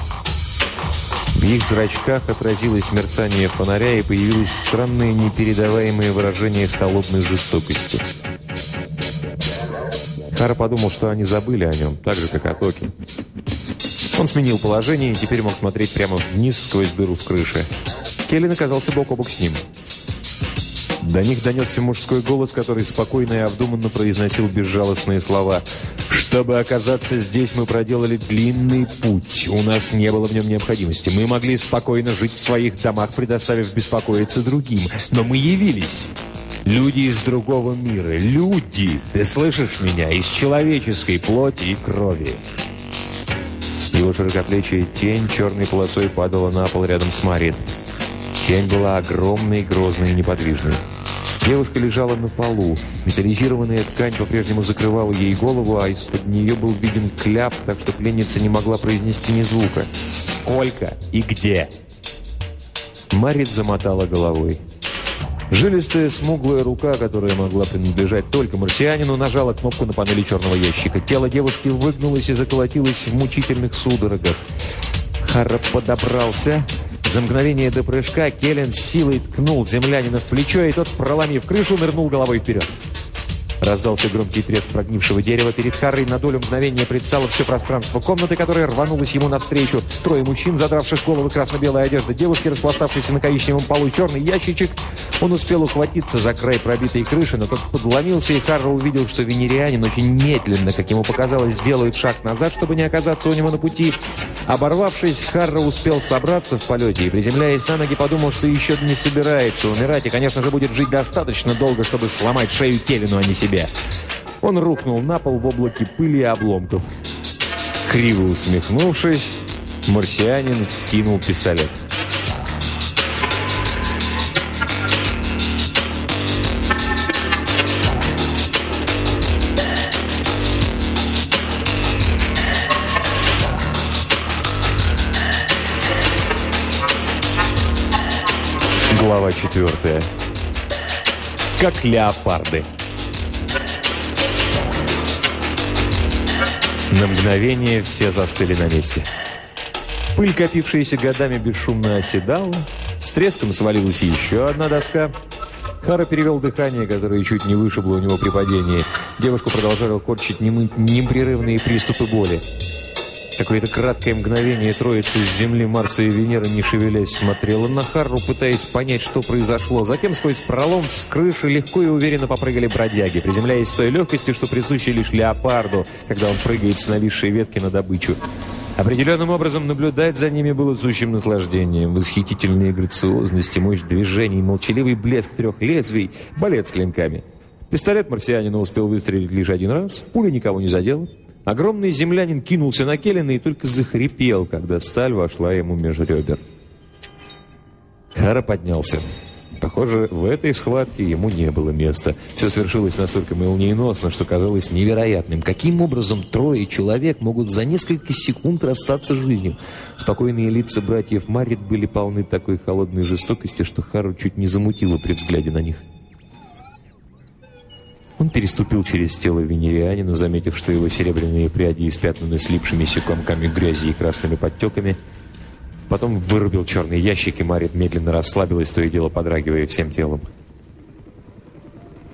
В их зрачках отразилось мерцание фонаря и появилось странное непередаваемое выражение холодной жестокости. Хара подумал, что они забыли о нем, так же, как о Токе. Он сменил положение и теперь мог смотреть прямо вниз сквозь дыру в крыше. Келлен оказался бок о бок с ним. До них донесся мужской голос, который спокойно и обдуманно произносил безжалостные слова. «Чтобы оказаться здесь, мы проделали длинный путь. У нас не было в нем необходимости. Мы могли спокойно жить в своих домах, предоставив беспокоиться другим. Но мы явились». Люди из другого мира. Люди! Ты слышишь меня? Из человеческой плоти и крови. Его широкоплечья тень черной полосой падала на пол рядом с Марит. Тень была огромной, грозной и неподвижной. Девушка лежала на полу. Металлизированная ткань по-прежнему закрывала ей голову, а из-под нее был виден кляп, так что пленница не могла произнести ни звука. «Сколько и где?» Марит замотала головой. Жилистая смуглая рука, которая могла принадлежать только марсианину, нажала кнопку на панели черного ящика. Тело девушки выгнулось и заколотилось в мучительных судорогах. Харра подобрался за мгновение до прыжка Келлен силой ткнул землянина в плечо, и тот, проломив крышу, нырнул головой вперед. Раздался громкий треск прогнившего дерева. Перед Харрой на долю мгновения предстало все пространство комнаты, которое рванулось ему навстречу. Трое мужчин, задравших головы красно-белая одежда девушки, распластавшейся на коричневом полу черный ящичек. Он успел ухватиться за край пробитой крыши, но тот подломился, и Харра увидел, что венерианин очень медленно, как ему показалось, сделает шаг назад, чтобы не оказаться у него на пути. Оборвавшись, Харра успел собраться в полете и, приземляясь на ноги, подумал, что еще не собирается умирать и, конечно же, будет жить достаточно долго, чтобы сломать шею Кевину, а не себе себе. Он рухнул на пол в облаке пыли и обломков. Криво усмехнувшись, марсианин вскинул пистолет. Глава четвертая. Как леопарды. На мгновение все застыли на месте. Пыль, копившаяся годами, бесшумно оседала. С треском свалилась еще одна доска. Хара перевел дыхание, которое чуть не вышибло у него при падении. Девушку продолжала корчить непрерывные приступы боли. Какое-то краткое мгновение троица с Земли, Марса и Венеры, не шевелясь, смотрела на Харру, пытаясь понять, что произошло. Затем сквозь пролом с крыши легко и уверенно попрыгали бродяги, приземляясь с той легкостью, что присуща лишь леопарду, когда он прыгает с нависшей ветки на добычу. Определенным образом наблюдать за ними было сущим наслаждением. Восхитительные грациозности, мощь движений, молчаливый блеск трех лезвий, балет с клинками. Пистолет марсианина успел выстрелить лишь один раз, пуля никого не задела. Огромный землянин кинулся на Келлина и только захрипел, когда сталь вошла ему между ребер. Хара поднялся. Похоже, в этой схватке ему не было места. Все свершилось настолько молниеносно, что казалось невероятным. Каким образом трое человек могут за несколько секунд расстаться жизнью? Спокойные лица братьев Марит были полны такой холодной жестокости, что Хару чуть не замутило при взгляде на них. Он переступил через тело венерианина, заметив, что его серебряные пряди испятнаны слипшимися комками грязи и красными подтеками. Потом вырубил черный ящик, и Марит медленно расслабилась, то и дело подрагивая всем телом.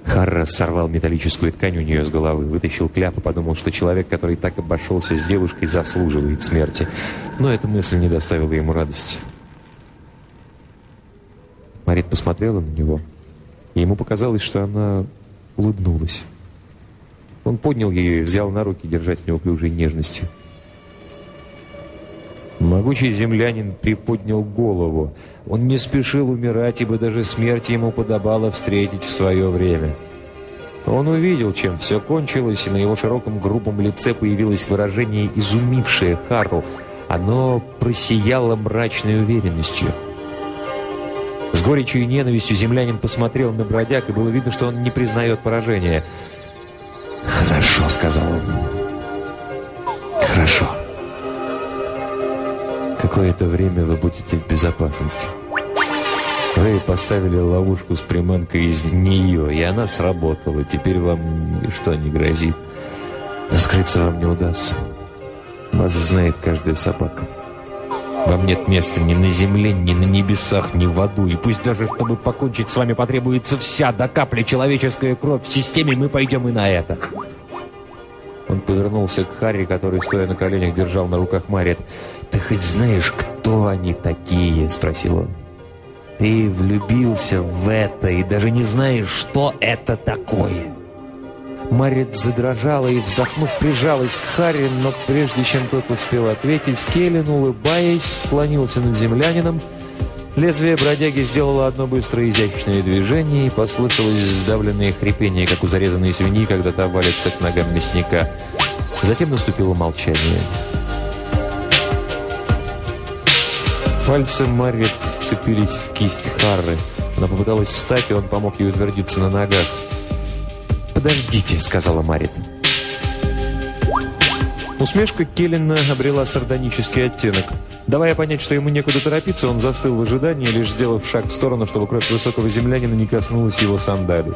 Харра сорвал металлическую ткань у нее с головы, вытащил кляп и подумал, что человек, который так обошелся с девушкой, заслуживает смерти. Но эта мысль не доставила ему радости. Марит посмотрела на него, и ему показалось, что она улыбнулась. Он поднял ее и взял на руки, держась с неуклюжей нежностью. Могучий землянин приподнял голову. Он не спешил умирать, ибо даже смерть ему подобало встретить в свое время. Он увидел, чем все кончилось, и на его широком грубом лице появилось выражение, изумившее Харру. Оно просияло мрачной уверенностью. С горечью и ненавистью землянин посмотрел на бродяг, и было видно, что он не признает поражения. «Хорошо», — сказал он. «Хорошо. Какое-то время вы будете в безопасности. Вы поставили ловушку с приманкой из нее, и она сработала. Теперь вам ничто не грозит. Но скрыться вам не удастся. Вас знает каждая собака». Вам нет места ни на земле, ни на небесах, ни в аду. И пусть даже, чтобы покончить с вами, потребуется вся до капли человеческая кровь в системе, мы пойдем и на это. Он повернулся к Харри, который, стоя на коленях, держал на руках Марит. «Ты хоть знаешь, кто они такие?» – спросил он. «Ты влюбился в это и даже не знаешь, что это такое». Марит задрожала и, вздохнув, прижалась к Харри, но прежде чем тот успел ответить, Келлен, улыбаясь, склонился над землянином. Лезвие бродяги сделало одно быстрое изящное движение, и послышалось сдавленное хрипение, как у зарезанной свиньи, когда та валится к ногам мясника. Затем наступило молчание. Пальцы Марвит вцепились в кисть Харры. Она попыталась встать, и он помог ей утвердиться на ногах. «Подождите», — сказала Марит. Усмешка Келлина обрела сардонический оттенок. Давая понять, что ему некуда торопиться, он застыл в ожидании, лишь сделав шаг в сторону, чтобы кровь высокого землянина не коснулась его сандали.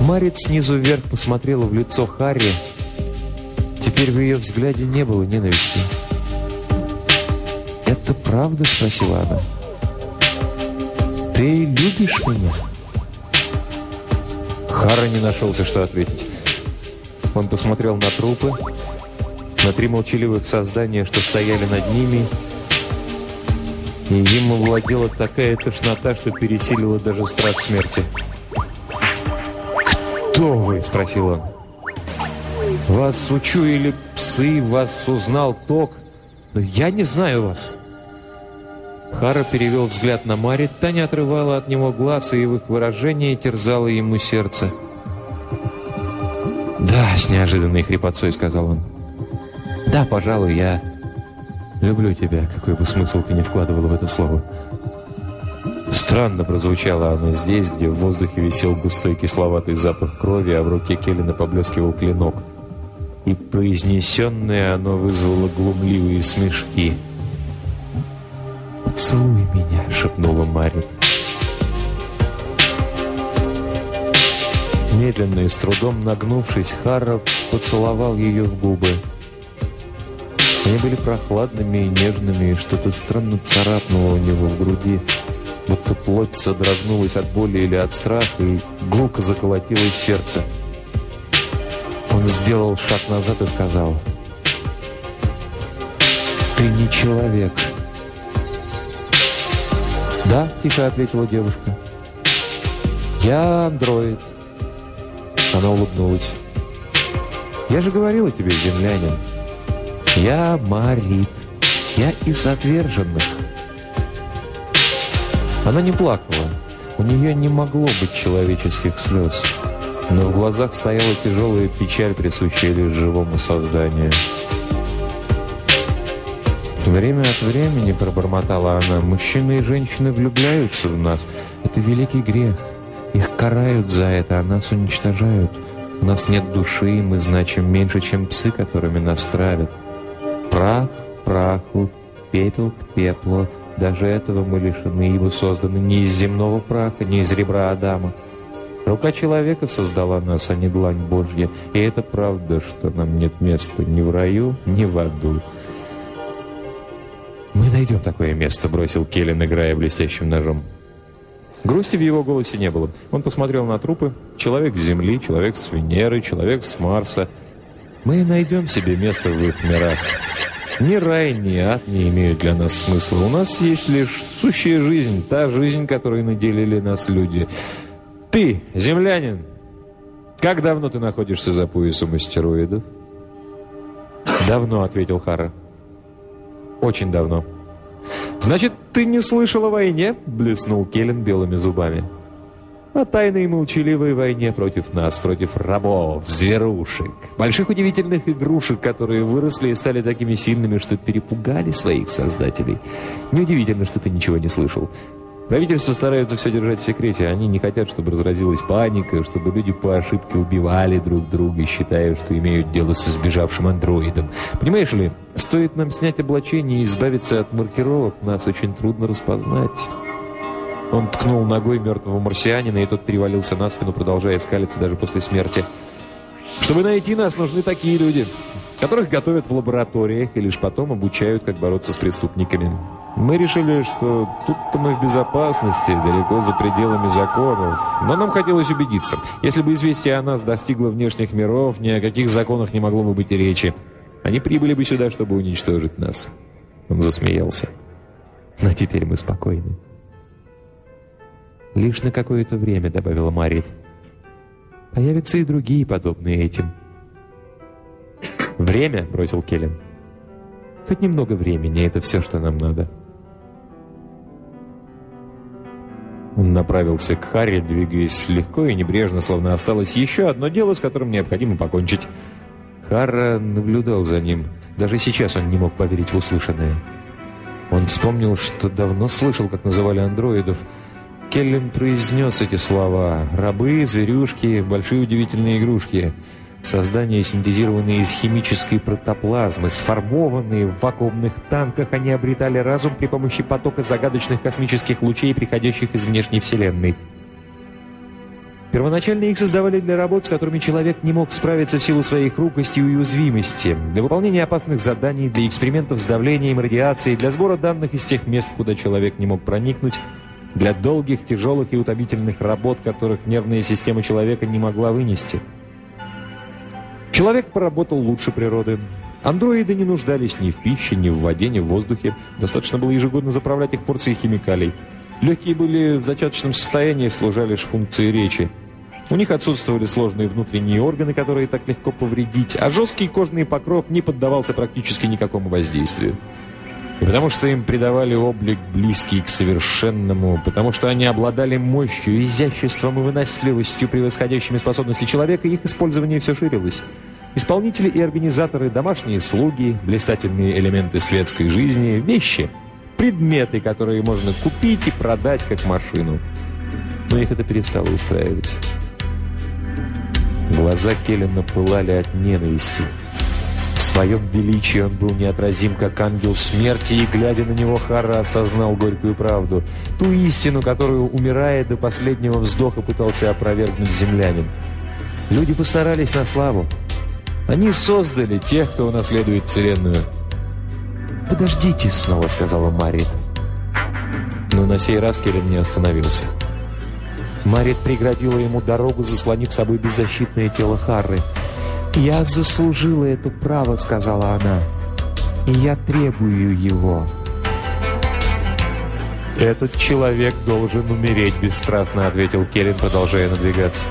Марит снизу вверх посмотрела в лицо Харри. Теперь в ее взгляде не было ненависти. «Это правда?» — спросила она. «Ты любишь меня?» Хара не нашелся, что ответить. Он посмотрел на трупы, на три молчаливых создания, что стояли над ними, и ему владела такая тошнота, что пересилила даже страх смерти. «Кто вы?» – спросил он. «Вас учуяли псы, вас узнал ток, но я не знаю вас». Хара перевел взгляд на Мари, та не отрывала от него глаз, и в их выражении терзало ему сердце. «Да», — с неожиданной хрипотцой сказал он. «Да, пожалуй, я люблю тебя, какой бы смысл ты ни вкладывал в это слово». Странно прозвучало оно здесь, где в воздухе висел густой кисловатый запах крови, а в руке Келлина поблескивал клинок. И произнесенное оно вызвало глумливые смешки. «Поцелуй меня», — шепнула Марит. Медленно и с трудом нагнувшись, Харра поцеловал ее в губы. Они были прохладными и нежными, и что-то странно царапнуло у него в груди, будто плоть содрогнулась от боли или от страха, и гулко заколотилось сердце. Он сделал шаг назад и сказал, «Ты не человек». «Да», — тихо ответила девушка, «я андроид». Она улыбнулась. «Я же говорила тебе, землянин, я Марит, я из отверженных». Она не плакала, у нее не могло быть человеческих слез, но в глазах стояла тяжелая печаль, присущая лишь живому созданию. Время от времени, пробормотала она, мужчины и женщины влюбляются в нас. Это великий грех. Их карают за это, а нас уничтожают. У нас нет души, мы значим меньше, чем псы, которыми нас травят. Прах к праху, пепел к пеплу. Даже этого мы лишены, ибо созданы не из земного праха, не из ребра Адама. Рука человека создала нас, а не длань Божья. И это правда, что нам нет места ни в раю, ни в аду. «Мы найдем такое место», — бросил Келлен, играя блестящим ножом. Грусти в его голосе не было. Он посмотрел на трупы. Человек с Земли, человек с Венеры, человек с Марса. Мы найдем себе место в их мирах. Ни рай, ни ад не имеют для нас смысла. У нас есть лишь сущая жизнь, та жизнь, которой наделили нас люди. Ты, землянин, как давно ты находишься за поясом астероидов? Давно, ответил Хара. Очень давно. «Значит, ты не слышал о войне?» — блеснул Келлен белыми зубами. «О тайной и молчаливой войне против нас, против рабов, зверушек, больших удивительных игрушек, которые выросли и стали такими сильными, что перепугали своих создателей. Неудивительно, что ты ничего не слышал. Правительство стараются все держать в секрете. Они не хотят, чтобы разразилась паника, чтобы люди по ошибке убивали друг друга, считая, что имеют дело с избежавшим андроидом. Понимаешь ли, стоит нам снять облачение и избавиться от маркировок, нас очень трудно распознать. Он ткнул ногой мертвого марсианина, и тот перевалился на спину, продолжая скалиться даже после смерти. Чтобы найти нас, нужны такие люди, которых готовят в лабораториях и лишь потом обучают, как бороться с преступниками. Мы решили, что тут-то мы в безопасности, далеко за пределами законов. Но нам хотелось убедиться. Если бы известие о нас достигло внешних миров, ни о каких законах не могло бы быть и речи. Они прибыли бы сюда, чтобы уничтожить нас. Он засмеялся. Но теперь мы спокойны. Лишь на какое-то время, добавила Марит. Появятся и другие, подобные этим. «Время?» — бросил Келлен. «Хоть немного времени, это все, что нам надо». Он направился к Харри, двигаясь легко и небрежно, словно осталось еще одно дело, с которым необходимо покончить. Харра наблюдал за ним. Даже сейчас он не мог поверить в услышанное. Он вспомнил, что давно слышал, как называли андроидов. Келлен произнес эти слова. «Рабы, зверюшки, большие удивительные игрушки». Создания, синтезированные из химической протоплазмы, сформованные в вакуумных танках, они обретали разум при помощи потока загадочных космических лучей, приходящих из внешней Вселенной. Первоначально их создавали для работ, с которыми человек не мог справиться в силу своей хрупкости и уязвимости, для выполнения опасных заданий, для экспериментов с давлением, радиацией, для сбора данных из тех мест, куда человек не мог проникнуть, Для долгих, тяжелых и утомительных работ, которых нервная система человека не могла вынести. Человек поработал лучше природы. Андроиды не нуждались ни в пище, ни в воде, ни в воздухе. Достаточно было ежегодно заправлять их порцией химикалий. Легкие были в зачаточном состоянии и служали лишь функции речи. У них отсутствовали сложные внутренние органы, которые так легко повредить, а жесткий кожный покров не поддавался практически никакому воздействию. И потому что им придавали облик, близкий к совершенному, потому что они обладали мощью, изяществом и выносливостью, превосходящими способности человека, их использование все ширилось. Исполнители и организаторы, домашние слуги, блистательные элементы светской жизни, вещи, предметы, которые можно купить и продать как машину. Но их это перестало устраивать. Глаза Келлена пылали от ненависти. Своем величии он был неотразим, как ангел смерти, и, глядя на него, Хара осознал горькую правду. Ту истину, которую, умирая до последнего вздоха, пытался опровергнуть землянин. Люди постарались на славу. Они создали тех, кто унаследует Вселенную. «Подождите», — снова сказала Марит. Но на сей раз Келлен не остановился. Марит преградила ему дорогу, заслонив собой беззащитное тело Харры. «Я заслужила это право», — сказала она. «И я требую его». «Этот человек должен умереть», — бесстрастно ответил Келлен, продолжая надвигаться.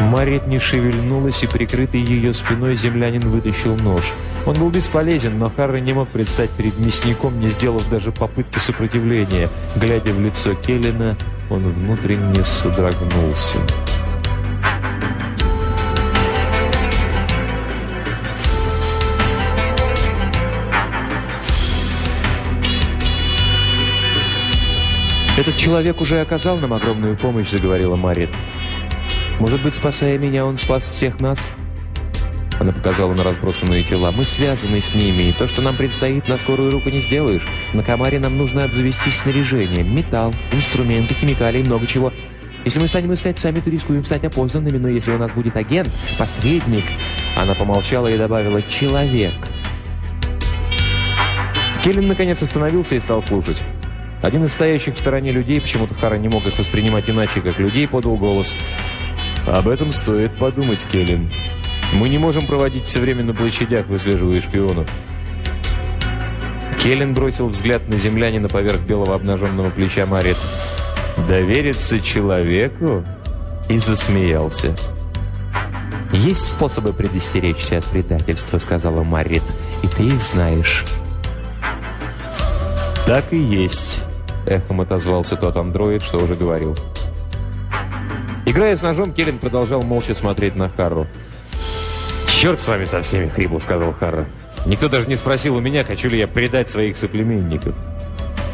Марит не шевельнулась, и прикрытый ее спиной землянин вытащил нож. Он был бесполезен, но Харри не мог предстать перед мясником, не сделав даже попытки сопротивления. Глядя в лицо Келлина, он внутренне содрогнулся. «Этот человек уже оказал нам огромную помощь», — заговорила Марит. «Может быть, спасая меня, он спас всех нас?» Она показала на разбросанные тела. «Мы связаны с ними, и то, что нам предстоит, на скорую руку не сделаешь. На Камаре нам нужно обзавестись снаряжением. Металл, инструменты, химикалии, много чего. Если мы станем искать сами, то рискуем стать опознанными, но если у нас будет агент, посредник...» Она помолчала и добавила «человек». Келлен наконец остановился и стал слушать. Один из стоящих в стороне людей, почему-то Хара не мог их воспринимать иначе, как людей, подал голос. «Об этом стоит подумать, Келлен. Мы не можем проводить все время на площадях, выслеживая шпионов. Келлен бросил взгляд на землянина поверх белого обнаженного плеча Марит. «Довериться человеку?» И засмеялся. «Есть способы предостеречься от предательства», — сказала Марит. «И ты их знаешь». «Так и есть», — эхом отозвался тот андроид, что уже говорил. Играя с ножом, Келлен продолжал молча смотреть на Харру. «Черт с вами со всеми!» — хрипло сказал Харра. «Никто даже не спросил у меня, хочу ли я предать своих соплеменников».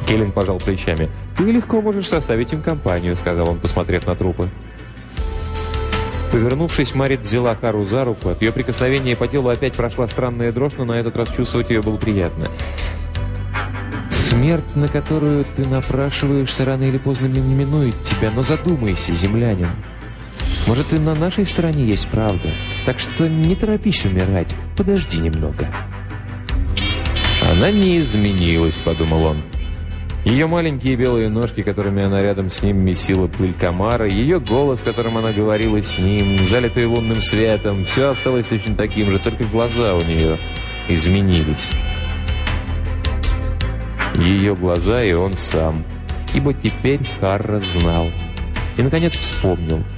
Келлен пожал плечами. «Ты легко можешь составить им компанию», — сказал он, посмотрев на трупы. Повернувшись, Марит взяла Хару за руку. От ее прикосновения по телу опять прошла странная дрожь, но на этот раз чувствовать ее было приятно. «Смерть, на которую ты напрашиваешься, рано или поздно не минует тебя, но задумайся, землянин». Может, и на нашей стороне есть правда. Так что не торопись умирать. Подожди немного». «Она не изменилась», — подумал он. Ее маленькие белые ножки, которыми она рядом с ним месила пыль комара, ее голос, которым она говорила с ним, залитый лунным светом, все осталось очень таким же, только глаза у нее изменились. Ее глаза и он сам. Ибо теперь Харра знал. И, наконец, вспомнил —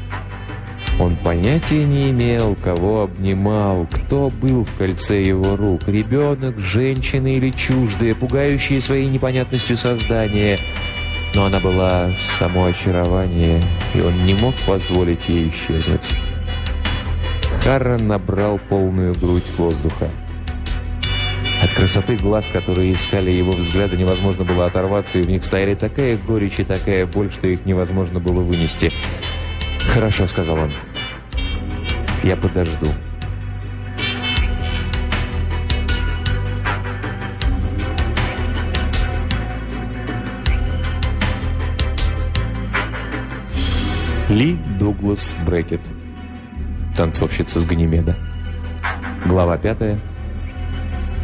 он понятия не имел, кого обнимал, кто был в кольце его рук, ребенок, женщина или чуждые, пугающие своей непонятностью создания. Но она была само очарование, и он не мог позволить ей исчезнуть. Харра набрал полную грудь воздуха. От красоты глаз, которые искали его взгляда, невозможно было оторваться, и в них стояли такая горечь и такая боль, что их невозможно было вынести. «Хорошо», — сказал он. «Я подожду». Ли Дуглас Брекет. Танцовщица с Ганимеда. Глава пятая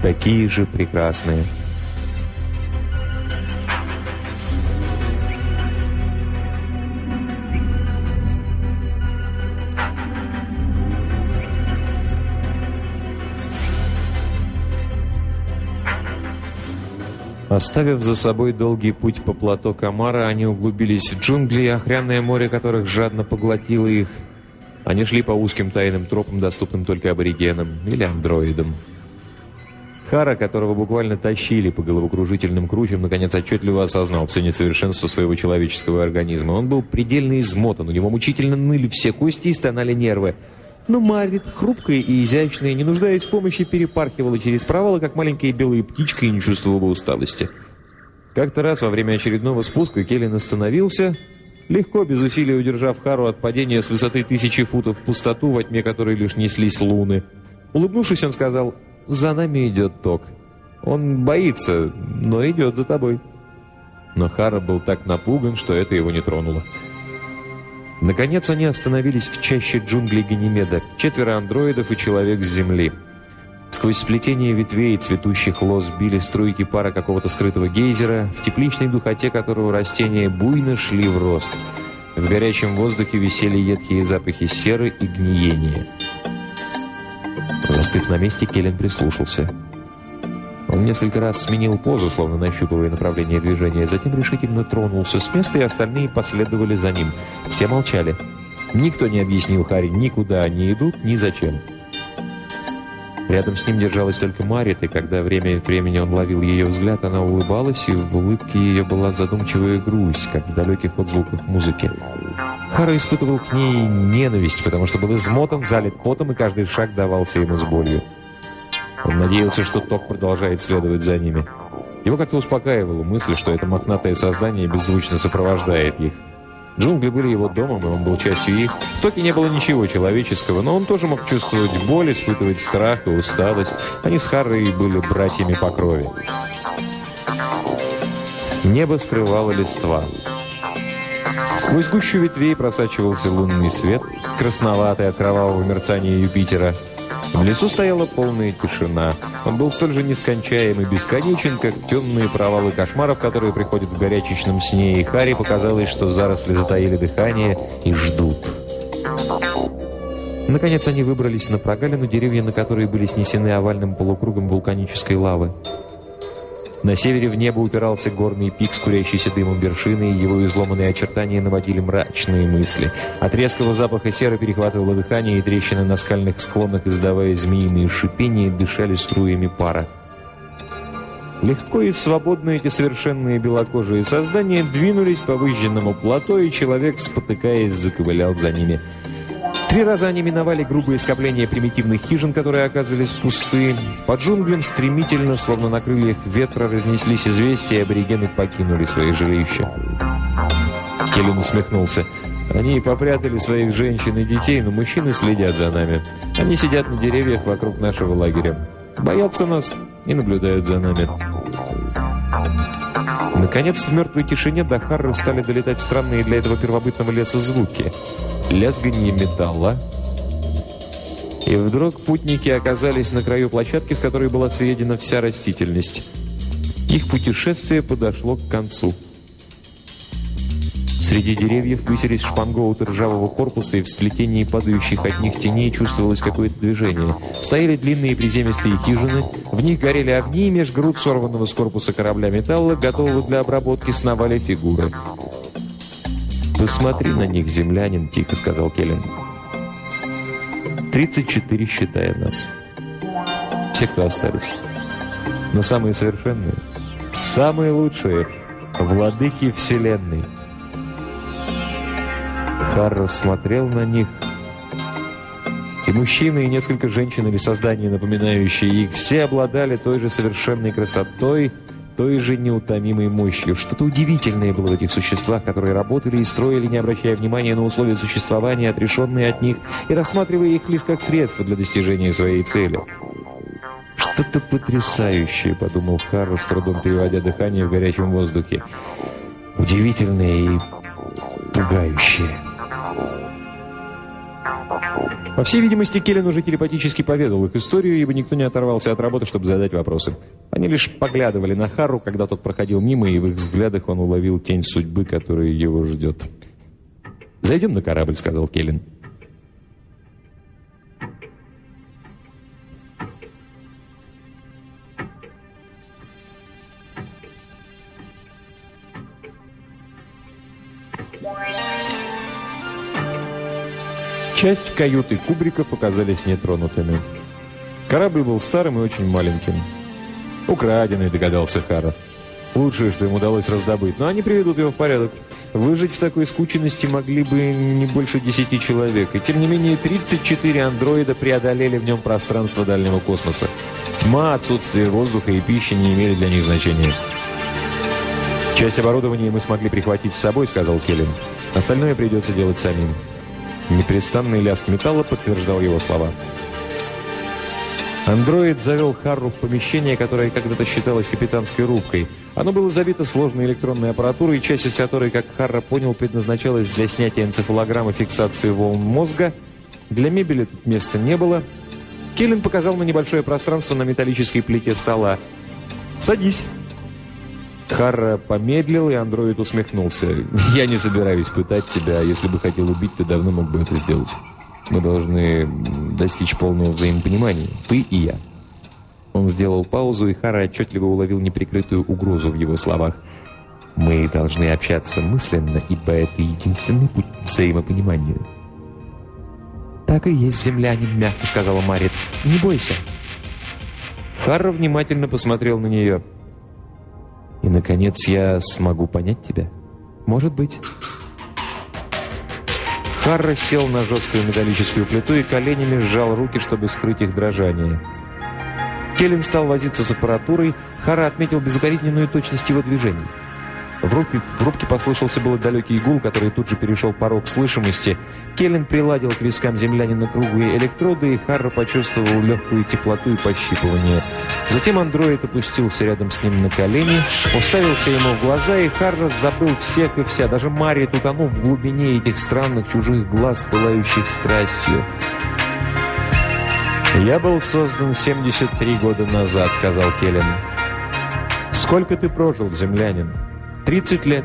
такие же прекрасные. Оставив за собой долгий путь по плато Камара, они углубились в джунгли, охряное море которых жадно поглотило их. Они шли по узким тайным тропам, доступным только аборигенам или андроидам. Хара, которого буквально тащили по головокружительным кручам, наконец отчетливо осознал все несовершенство своего человеческого организма. Он был предельно измотан, у него мучительно ныли все кости и стонали нервы. Но Марвит, хрупкая и изящная, не нуждаясь в помощи, перепархивала через провалы, как маленькая белая птичка, и не чувствовала усталости. Как-то раз во время очередного спуска Келлен остановился, легко, без усилий удержав Хару от падения с высоты тысячи футов в пустоту, во тьме которой лишь неслись луны. Улыбнувшись, он сказал, «За нами идет ток. Он боится, но идет за тобой». Но Хара был так напуган, что это его не тронуло. Наконец они остановились в чаще джунглей Ганимеда. Четверо андроидов и человек с Земли. Сквозь сплетение ветвей и цветущих лоз били струйки пара какого-то скрытого гейзера, в тепличной духоте которого растения буйно шли в рост. В горячем воздухе висели едкие запахи серы и гниения. Застыв на месте, Келлен прислушался. Он несколько раз сменил позу, словно нащупывая направление движения, затем решительно тронулся с места, и остальные последовали за ним. Все молчали. Никто не объяснил Харри ни куда они идут, ни зачем. Рядом с ним держалась только Марит, и когда время от времени он ловил ее взгляд, она улыбалась, и в улыбке ее была задумчивая грусть, как в далеких отзвуках музыки. Хара испытывал к ней ненависть, потому что был измотан, залит потом, и каждый шаг давался ему с болью. Он надеялся, что ток продолжает следовать за ними. Его как-то успокаивала мысль, что это мохнатое создание беззвучно сопровождает их. Джунгли были его домом, и он был частью их. В Токе не было ничего человеческого, но он тоже мог чувствовать боль, испытывать страх и усталость. Они с Харрой были братьями по крови. Небо скрывало листва. Сквозь гущу ветвей просачивался лунный свет, красноватый от кровавого мерцания Юпитера – в лесу стояла полная тишина. Он был столь же нескончаем и бесконечен, как темные провалы кошмаров, которые приходят в горячечном сне, и Хари показалось, что заросли затаили дыхание и ждут. Наконец они выбрались на прогалину, деревья на которые были снесены овальным полукругом вулканической лавы. На севере в небо упирался горный пик с курящейся дымом вершины, и его изломанные очертания наводили мрачные мысли. От резкого запаха серы перехватывало дыхание, и трещины на скальных склонах, издавая змеиные шипения, дышали струями пара. Легко и свободно эти совершенные белокожие создания двинулись по выжженному плато, и человек, спотыкаясь, заковылял за ними – Три раза они миновали грубые скопления примитивных хижин, которые оказались пусты. По джунглям стремительно, словно на крыльях ветра, разнеслись известия, и аборигены покинули свои жилища. Келлен усмехнулся. Они попрятали своих женщин и детей, но мужчины следят за нами. Они сидят на деревьях вокруг нашего лагеря. Боятся нас и наблюдают за нами. Наконец, в мертвой тишине до Харры стали долетать странные для этого первобытного леса звуки. Лязганье металла. И вдруг путники оказались на краю площадки, с которой была съедена вся растительность. Их путешествие подошло к концу. Среди деревьев высились шпангоуты ржавого корпуса, и в сплетении падающих от них теней чувствовалось какое-то движение. Стояли длинные приземистые хижины, в них горели огни, и меж груд сорванного с корпуса корабля металла, готового для обработки, сновали фигуры. «Посмотри на них, землянин», — тихо сказал Келлен. «34, считая нас. Все, кто остались. Но самые совершенные, самые лучшие, владыки Вселенной». Харра смотрел на них. И мужчины, и несколько женщин или создания, напоминающие их, все обладали той же совершенной красотой, той же неутомимой мощью. Что-то удивительное было в этих существах, которые работали и строили, не обращая внимания на условия существования, отрешенные от них, и рассматривая их лишь как средство для достижения своей цели. «Что-то потрясающее», — подумал Харр, с трудом переводя дыхание в горячем воздухе. «Удивительное и пугающее». По всей видимости, Келлен уже телепатически поведал их историю, ибо никто не оторвался от работы, чтобы задать вопросы. Они лишь поглядывали на Харру, когда тот проходил мимо, и в их взглядах он уловил тень судьбы, которая его ждет. «Зайдем на корабль», — сказал Келлен. Часть каюты кубриков оказались нетронутыми. Корабль был старым и очень маленьким. Украденный, догадался Хара. Лучшее, что им удалось раздобыть, но они приведут его в порядок. Выжить в такой скученности могли бы не больше десяти человек, и тем не менее 34 андроида преодолели в нем пространство дальнего космоса. Тьма, отсутствие воздуха и пищи не имели для них значения. «Часть оборудования мы смогли прихватить с собой», — сказал Келлен. «Остальное придется делать самим». Непрестанный лязг металла подтверждал его слова. Андроид завел Харру в помещение, которое когда-то считалось капитанской рубкой. Оно было забито сложной электронной аппаратурой, часть из которой, как Харра понял, предназначалась для снятия энцефалограммы фиксации волн мозга. Для мебели тут места не было. Келлен показал на небольшое пространство на металлической плите стола. «Садись». Харра помедлил, и андроид усмехнулся. «Я не собираюсь пытать тебя. Если бы хотел убить, ты давно мог бы это сделать». Мы должны достичь полного взаимопонимания. Ты и я». Он сделал паузу, и Хара отчетливо уловил неприкрытую угрозу в его словах. «Мы должны общаться мысленно, ибо это единственный путь к взаимопониманию». «Так и есть, землянин», — мягко сказала Марит. «Не бойся». Харра внимательно посмотрел на нее. «И, наконец, я смогу понять тебя? Может быть». Харра сел на жесткую металлическую плиту и коленями сжал руки, чтобы скрыть их дрожание. Келлен стал возиться с аппаратурой, Харра отметил безукоризненную точность его движений. В рубке, в рубке послышался было далекий гул, который тут же перешел порог слышимости. Келлен приладил к вискам землянина круглые электроды, и Харра почувствовал легкую теплоту и пощипывание. Затем андроид опустился рядом с ним на колени, уставился ему в глаза, и Харра забыл всех и вся, даже Мария утонув в глубине этих странных чужих глаз, пылающих страстью. «Я был создан 73 года назад», — сказал Келлен. «Сколько ты прожил, землянин?» 30 лет?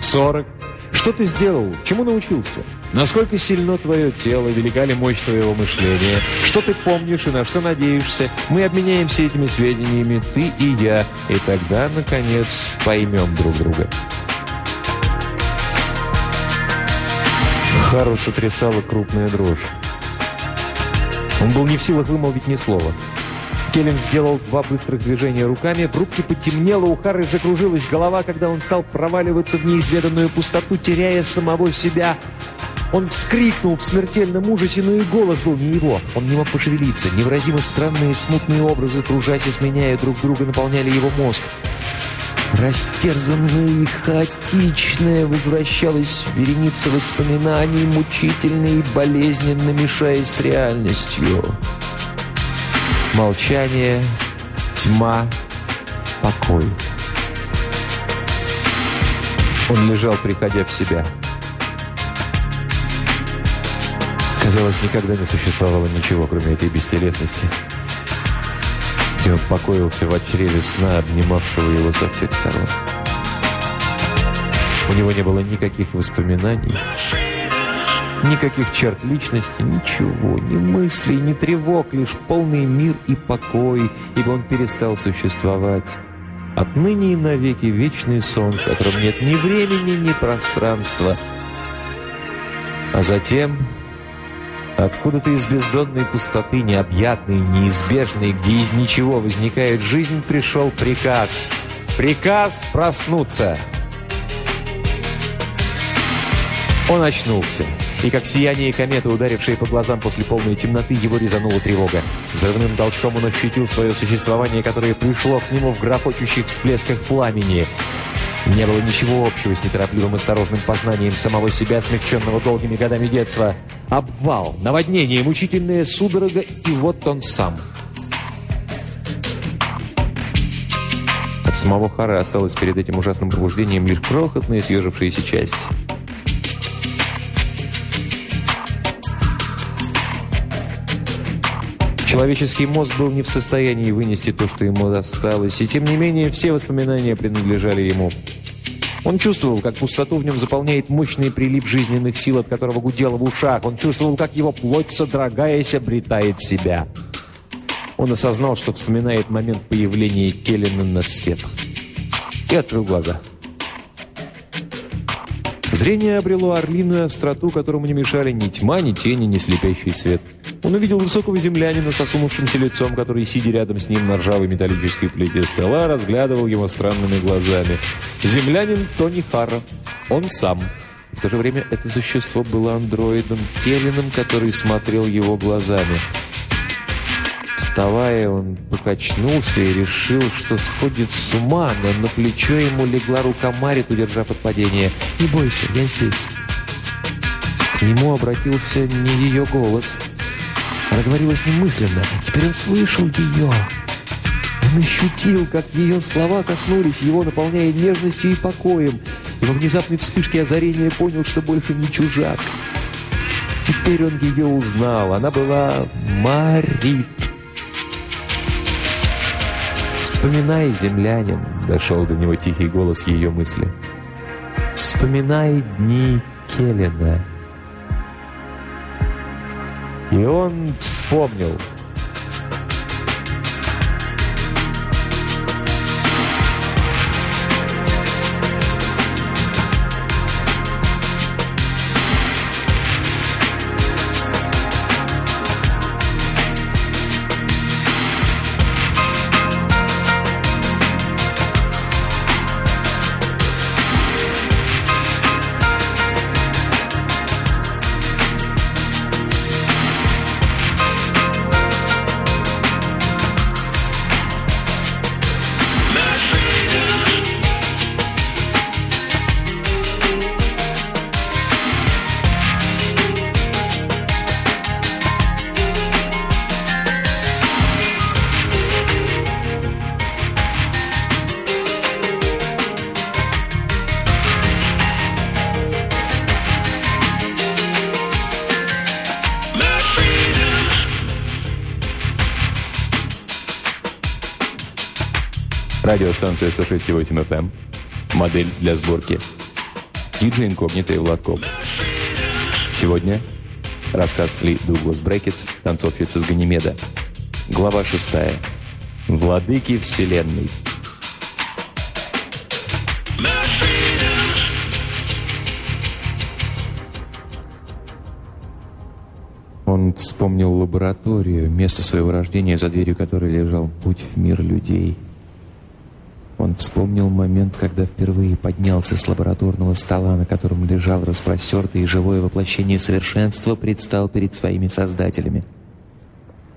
40? Что ты сделал? Чему научился? Насколько сильно твое тело, велика ли мощь твоего мышления? Что ты помнишь и на что надеешься? Мы обменяемся этими сведениями, ты и я, и тогда, наконец, поймем друг друга. Хару сотрясала крупная дрожь. Он был не в силах вымолвить ни слова. Келлен сделал два быстрых движения руками, в рубке потемнело, у Хары закружилась голова, когда он стал проваливаться в неизведанную пустоту, теряя самого себя. Он вскрикнул в смертельном ужасе, но и голос был не его. Он не мог пошевелиться. Невыразимо странные смутные образы, кружась и сменяя друг друга, наполняли его мозг. Растерзанное и хаотичное возвращалась вереница воспоминаний, мучительно и болезненно мешаясь с реальностью. Молчание, тьма, покой. Он лежал, приходя в себя. Казалось, никогда не существовало ничего, кроме этой бестелесности. И он покоился в очреве сна, обнимавшего его со всех сторон. У него не было никаких воспоминаний, Никаких черт личности, ничего, ни мыслей, ни тревог, лишь полный мир и покой, ибо он перестал существовать. Отныне и навеки вечный сон, в котором нет ни времени, ни пространства. А затем, откуда-то из бездонной пустоты, необъятной, неизбежной, где из ничего возникает жизнь, пришел приказ. Приказ проснуться. Он очнулся и как сияние кометы, ударившей по глазам после полной темноты, его резанула тревога. Взрывным толчком он ощутил свое существование, которое пришло к нему в грохочущих всплесках пламени. Не было ничего общего с неторопливым осторожным познанием самого себя, смягченного долгими годами детства. Обвал, наводнение, мучительная судорога, и вот он сам. От самого Хара осталась перед этим ужасным пробуждением лишь крохотная съежившаяся часть. Человеческий мозг был не в состоянии вынести то, что ему досталось, и тем не менее все воспоминания принадлежали ему. Он чувствовал, как пустоту в нем заполняет мощный прилив жизненных сил, от которого гудело в ушах. Он чувствовал, как его плоть, содрогаясь, обретает себя. Он осознал, что вспоминает момент появления Келлина на свет. И открыл глаза. Зрение обрело орлиную остроту, которому не мешали ни тьма, ни тени, ни слепящий свет. Он увидел высокого землянина с осунувшимся лицом, который, сидя рядом с ним на ржавой металлической плите стола, разглядывал его странными глазами. Землянин Тони Харра. Он сам. В то же время это существо было андроидом Келлином, который смотрел его глазами. Вставая, он покачнулся и решил, что сходит с ума, но на плечо ему легла рука Марит, удержав от падения. «Не бойся, я здесь». К нему обратился не ее голос. Она говорила с ним мысленно. Теперь он слышал ее. Он ощутил, как ее слова коснулись его, наполняя нежностью и покоем. И во внезапной вспышке озарения понял, что больше не чужак. Теперь он ее узнал. Она была Марит. «Вспоминай, землянин!» — дошел до него тихий голос ее мысли. «Вспоминай дни Келлина!» И он вспомнил — Радиостанция 106.8 FM. Модель для сборки. Диджей Инкогнито и Владком. Сегодня рассказ Ли Дуглас Брекет «Танцовщица с Ганимеда». Глава 6. Владыки Вселенной. Он вспомнил лабораторию, место своего рождения, за дверью которой лежал путь в мир людей – вспомнил момент, когда впервые поднялся с лабораторного стола, на котором лежал распростертый и живое воплощение совершенства, предстал перед своими создателями.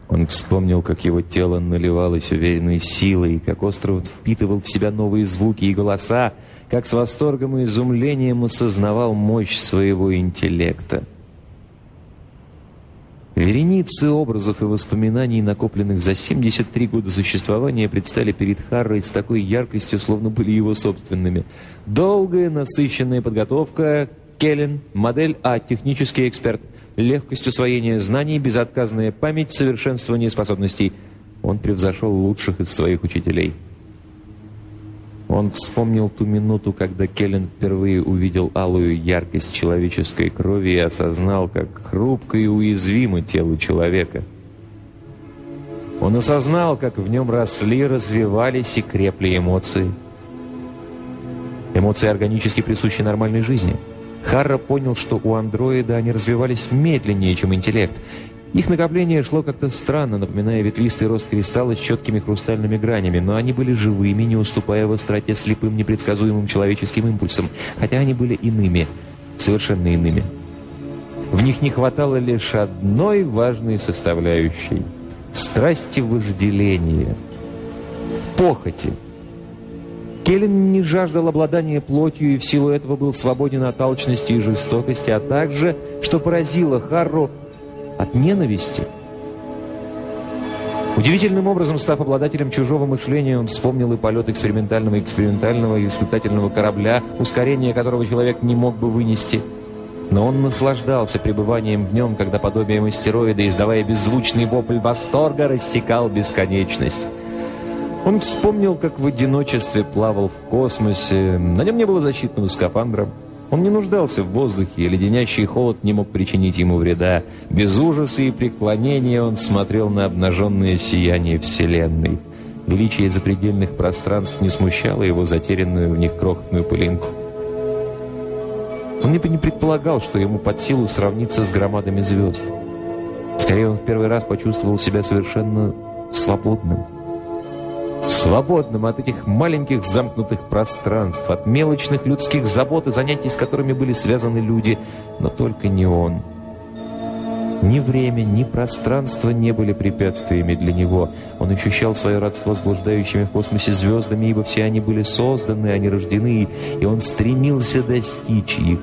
Он вспомнил, как его тело наливалось уверенной силой, как остров впитывал в себя новые звуки и голоса, как с восторгом и изумлением осознавал мощь своего интеллекта. Вереницы образов и воспоминаний, накопленных за 73 года существования, предстали перед Харрой с такой яркостью, словно были его собственными. Долгая, насыщенная подготовка, Келлен, модель А, технический эксперт, легкость усвоения знаний, безотказная память, совершенствование способностей. Он превзошел лучших из своих учителей. Он вспомнил ту минуту, когда Келлен впервые увидел алую яркость человеческой крови и осознал, как хрупко и уязвимо тело человека. Он осознал, как в нем росли, развивались и крепли эмоции. Эмоции органически присущи нормальной жизни. Харра понял, что у андроида они развивались медленнее, чем интеллект, их накопление шло как-то странно, напоминая ветвистый рост кристалла с четкими хрустальными гранями, но они были живыми, не уступая в остроте слепым, непредсказуемым человеческим импульсам, хотя они были иными, совершенно иными. В них не хватало лишь одной важной составляющей – страсти вожделения, похоти. Келлен не жаждал обладания плотью и в силу этого был свободен от алчности и жестокости, а также, что поразило Харру – от ненависти. Удивительным образом, став обладателем чужого мышления, он вспомнил и полет экспериментального экспериментального испытательного корабля, ускорение которого человек не мог бы вынести. Но он наслаждался пребыванием в нем, когда подобие астероида, издавая беззвучный вопль восторга, рассекал бесконечность. Он вспомнил, как в одиночестве плавал в космосе. На нем не было защитного скафандра. Он не нуждался в воздухе, и леденящий холод не мог причинить ему вреда. Без ужаса и преклонения он смотрел на обнаженное сияние Вселенной. Величие запредельных пространств не смущало его затерянную в них крохотную пылинку. Он не предполагал, что ему под силу сравниться с громадами звезд. Скорее, он в первый раз почувствовал себя совершенно свободным. Свободным от этих маленьких замкнутых пространств, от мелочных людских забот и занятий, с которыми были связаны люди, но только не он. Ни время, ни пространство не были препятствиями для него. Он ощущал свое родство с блуждающими в космосе звездами, ибо все они были созданы, они рождены, и он стремился достичь их.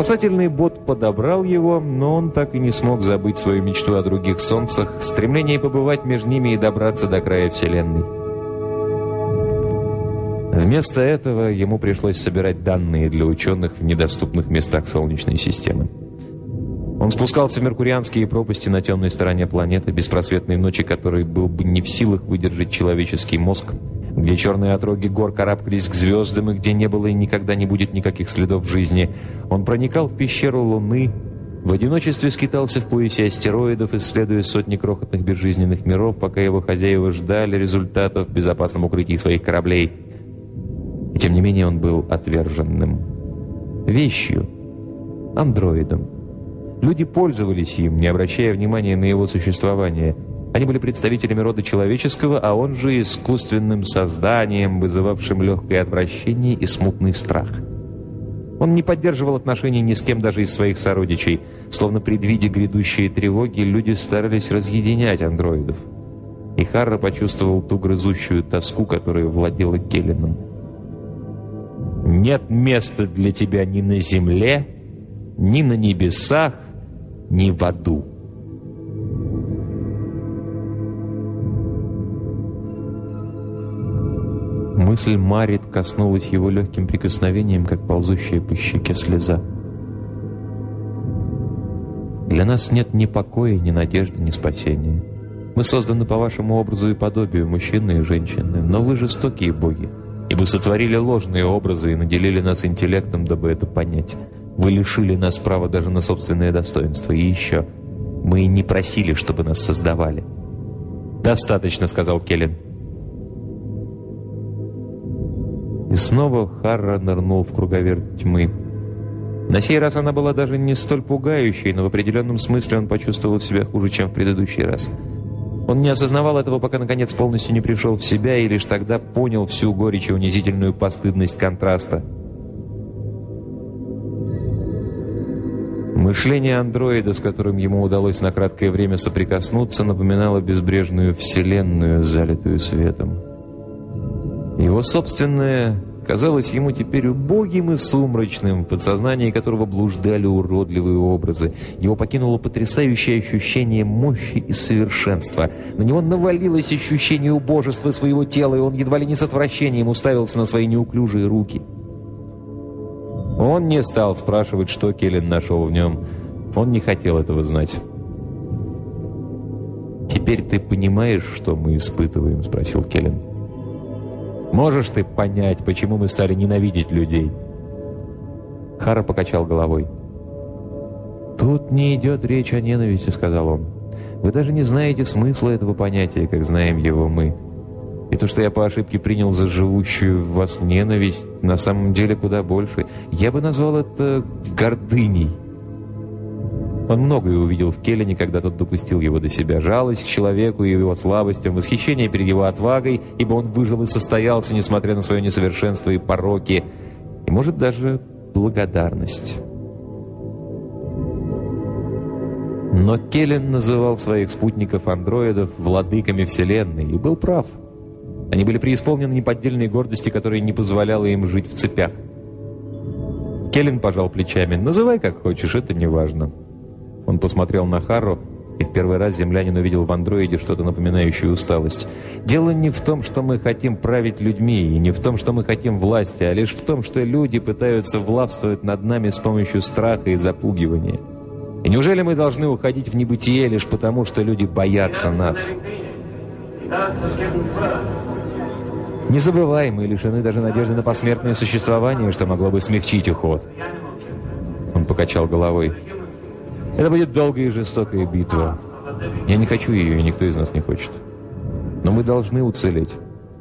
Спасательный бот подобрал его, но он так и не смог забыть свою мечту о других солнцах, стремление побывать между ними и добраться до края Вселенной. Вместо этого ему пришлось собирать данные для ученых в недоступных местах Солнечной системы. Он спускался в меркурианские пропасти на темной стороне планеты, беспросветной ночи, которой был бы не в силах выдержать человеческий мозг, где черные отроги гор карабкались к звездам и где не было и никогда не будет никаких следов жизни. Он проникал в пещеру Луны, в одиночестве скитался в поясе астероидов, исследуя сотни крохотных безжизненных миров, пока его хозяева ждали результатов в безопасном укрытии своих кораблей – и тем не менее он был отверженным. Вещью. Андроидом. Люди пользовались им, не обращая внимания на его существование. Они были представителями рода человеческого, а он же искусственным созданием, вызывавшим легкое отвращение и смутный страх. Он не поддерживал отношений ни с кем даже из своих сородичей. Словно предвидя грядущие тревоги, люди старались разъединять андроидов. И Харра почувствовал ту грызущую тоску, которая владела Келленом. Нет места для тебя ни на земле, ни на небесах, ни в аду. Мысль Марит коснулась его легким прикосновением, как ползущая по щеке слеза. Для нас нет ни покоя, ни надежды, ни спасения. Мы созданы по вашему образу и подобию, мужчины и женщины, но вы жестокие боги. И вы сотворили ложные образы и наделили нас интеллектом, дабы это понять. Вы лишили нас права даже на собственное достоинство. И еще, мы не просили, чтобы нас создавали. «Достаточно», — сказал Келлен. И снова Харра нырнул в круговерть тьмы. На сей раз она была даже не столь пугающей, но в определенном смысле он почувствовал себя хуже, чем в предыдущий раз. Он не осознавал этого, пока наконец полностью не пришел в себя и лишь тогда понял всю горечь и унизительную постыдность контраста. Мышление андроида, с которым ему удалось на краткое время соприкоснуться, напоминало безбрежную вселенную, залитую светом. Его собственное казалось ему теперь убогим и сумрачным, в подсознании которого блуждали уродливые образы. Его покинуло потрясающее ощущение мощи и совершенства. На него навалилось ощущение убожества своего тела, и он едва ли не с отвращением уставился на свои неуклюжие руки. Он не стал спрашивать, что Келлен нашел в нем. Он не хотел этого знать. «Теперь ты понимаешь, что мы испытываем?» — спросил Келлен. Можешь ты понять, почему мы стали ненавидеть людей?» Хара покачал головой. «Тут не идет речь о ненависти», — сказал он. «Вы даже не знаете смысла этого понятия, как знаем его мы. И то, что я по ошибке принял за живущую в вас ненависть, на самом деле куда больше. Я бы назвал это гордыней». Он многое увидел в Келлене, когда тот допустил его до себя. Жалость к человеку и его слабостям, восхищение перед его отвагой, ибо он выжил и состоялся, несмотря на свое несовершенство и пороки. И, может, даже благодарность. Но Келлен называл своих спутников-андроидов владыками Вселенной и был прав. Они были преисполнены неподдельной гордости, которая не позволяла им жить в цепях. Келлен пожал плечами. «Называй как хочешь, это не важно». Он посмотрел на Харру, и в первый раз землянин увидел в андроиде что-то напоминающее усталость. Дело не в том, что мы хотим править людьми, и не в том, что мы хотим власти, а лишь в том, что люди пытаются властвовать над нами с помощью страха и запугивания. И неужели мы должны уходить в небытие лишь потому, что люди боятся нас? Не забывай, лишены даже надежды на посмертное существование, что могло бы смягчить уход. Он покачал головой. Это будет долгая и жестокая битва. Я не хочу ее, и никто из нас не хочет. Но мы должны уцелеть.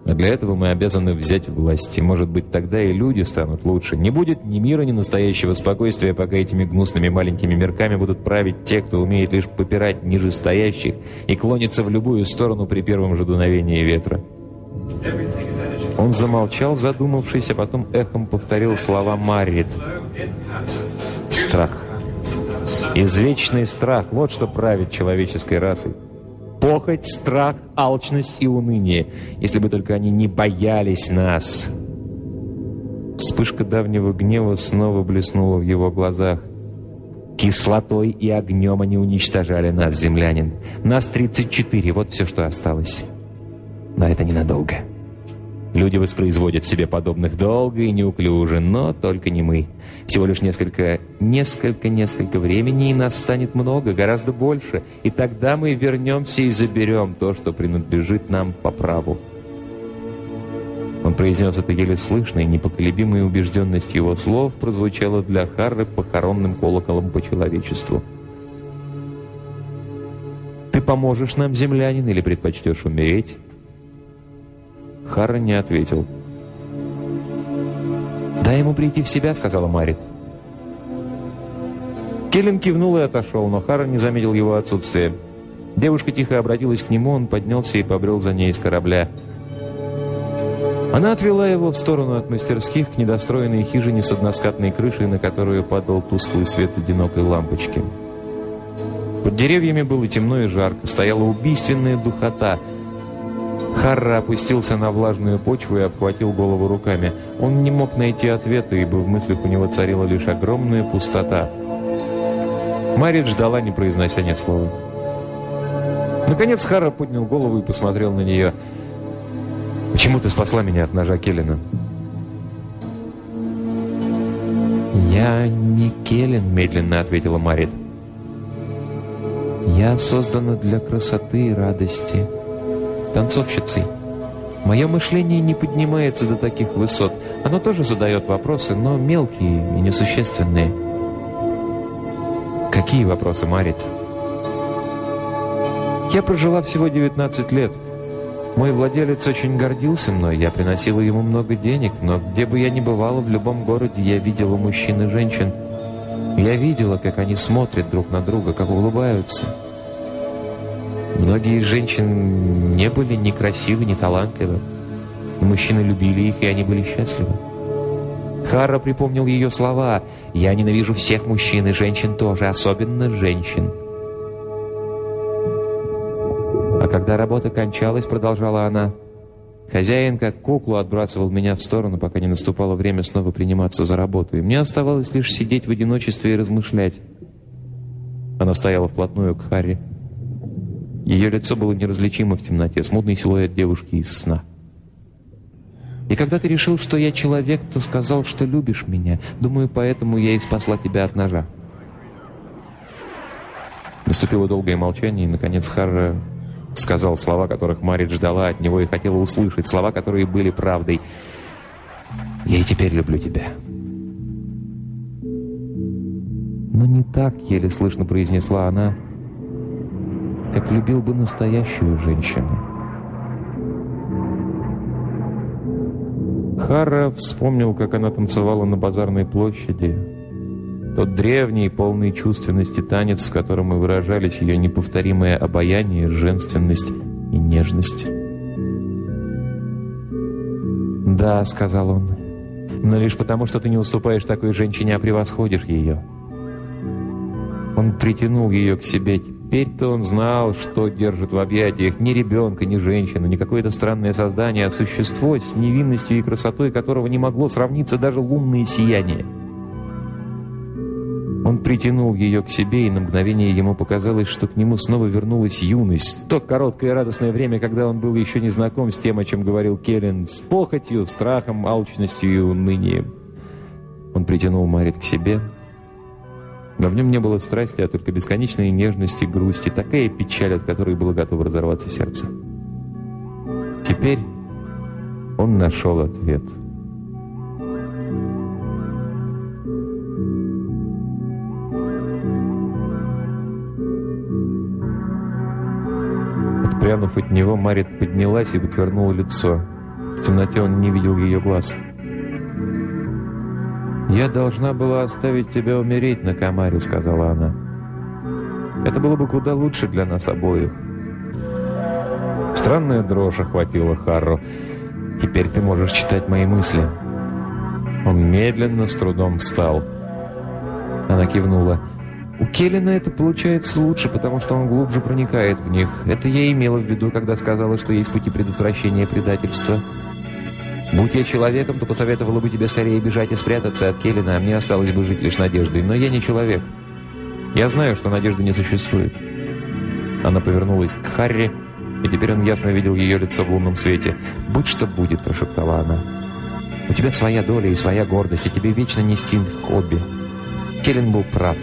А для этого мы обязаны взять власть. И, может быть, тогда и люди станут лучше. Не будет ни мира, ни настоящего спокойствия, пока этими гнусными маленькими мирками будут править те, кто умеет лишь попирать нижестоящих и клонится в любую сторону при первом же дуновении ветра. Он замолчал, задумавшись, а потом эхом повторил слова Маррит. «Страх. Извечный страх. Вот что правит человеческой расой. Похоть, страх, алчность и уныние. Если бы только они не боялись нас». Вспышка давнего гнева снова блеснула в его глазах. Кислотой и огнем они уничтожали нас, землянин. Нас 34, вот все, что осталось. Но это ненадолго. Люди воспроизводят себе подобных долго и неуклюже, но только не мы. Всего лишь несколько, несколько, несколько времени, и нас станет много, гораздо больше. И тогда мы вернемся и заберем то, что принадлежит нам по праву. Он произнес это еле слышно, и непоколебимая убежденность его слов прозвучала для Харры похоронным колоколом по человечеству. «Ты поможешь нам, землянин, или предпочтешь умереть?» Харра не ответил. «Дай ему прийти в себя», — сказала Марит. Келлен кивнул и отошел, но Харра не заметил его отсутствия. Девушка тихо обратилась к нему, он поднялся и побрел за ней из корабля. Она отвела его в сторону от мастерских к недостроенной хижине с односкатной крышей, на которую падал тусклый свет одинокой лампочки. Под деревьями было темно и жарко, стояла убийственная духота — Харра опустился на влажную почву и обхватил голову руками. Он не мог найти ответа, ибо в мыслях у него царила лишь огромная пустота. Марит ждала, не произнося ни слова. Наконец Харра поднял голову и посмотрел на нее. «Почему ты спасла меня от ножа Келлина?» «Я не Келлин», — медленно ответила Марит. «Я создана для красоты и радости» танцовщицей. Мое мышление не поднимается до таких высот. Оно тоже задает вопросы, но мелкие и несущественные. Какие вопросы, Марит? Я прожила всего 19 лет. Мой владелец очень гордился мной, я приносила ему много денег, но где бы я ни бывала, в любом городе я видела мужчин и женщин. Я видела, как они смотрят друг на друга, как улыбаются. Многие из женщин не были ни красивы, ни талантливы. Мужчины любили их, и они были счастливы. Харра припомнил ее слова «Я ненавижу всех мужчин и женщин тоже, особенно женщин». А когда работа кончалась, продолжала она, хозяин как куклу отбрасывал меня в сторону, пока не наступало время снова приниматься за работу, и мне оставалось лишь сидеть в одиночестве и размышлять. Она стояла вплотную к Харри. Ее лицо было неразличимо в темноте, смутный силуэт девушки из сна. И когда ты решил, что я человек, то сказал, что любишь меня. Думаю, поэтому я и спасла тебя от ножа. Наступило долгое молчание, и, наконец, Харра сказал слова, которых Марит ждала от него и хотела услышать, слова, которые были правдой. «Я и теперь люблю тебя». «Но не так», — еле слышно произнесла она, — как любил бы настоящую женщину. Хара вспомнил, как она танцевала на базарной площади. Тот древний, полный чувственности танец, в котором и выражались ее неповторимое обаяние, женственность и нежность. «Да», — сказал он, — «но лишь потому, что ты не уступаешь такой женщине, а превосходишь ее». Он притянул ее к себе. Теперь-то он знал, что держит в объятиях ни ребенка, ни женщину, ни какое-то странное создание, а существо с невинностью и красотой которого не могло сравниться даже лунное сияние. Он притянул ее к себе, и на мгновение ему показалось, что к нему снова вернулась юность. То короткое радостное время, когда он был еще не знаком с тем, о чем говорил Келлен, с похотью, страхом, алчностью и унынием. Он притянул Марит к себе — но в нем не было страсти, а только бесконечной нежности, грусти, такая печаль, от которой было готово разорваться сердце. Теперь он нашел ответ. Отпрянув от него, Марит поднялась и вытвернула лицо. В темноте он не видел ее глаз. «Я должна была оставить тебя умереть на Камаре», — сказала она. «Это было бы куда лучше для нас обоих». Странная дрожь охватила Харру. «Теперь ты можешь читать мои мысли». Он медленно, с трудом встал. Она кивнула. «У Келлина это получается лучше, потому что он глубже проникает в них. Это я имела в виду, когда сказала, что есть пути предотвращения предательства». Будь я человеком, то посоветовала бы тебе скорее бежать и спрятаться от Келлина, а мне осталось бы жить лишь надеждой. Но я не человек. Я знаю, что надежды не существует. Она повернулась к Харри, и теперь он ясно видел ее лицо в лунном свете. «Будь что будет», — прошептала она. «У тебя своя доля и своя гордость, и тебе вечно нести хобби». Келлен был прав.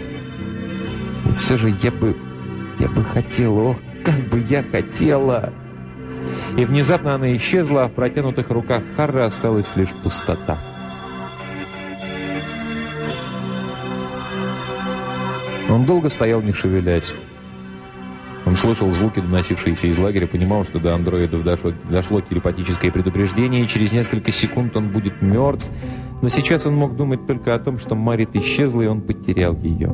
И все же я бы... Я бы хотела... Ох, как бы я хотела... И внезапно она исчезла, а в протянутых руках Харра осталась лишь пустота. Он долго стоял, не шевелясь. Он слышал звуки, доносившиеся из лагеря, понимал, что до андроидов дошло, дошло телепатическое предупреждение, и через несколько секунд он будет мертв. Но сейчас он мог думать только о том, что Марит исчезла, и он потерял ее.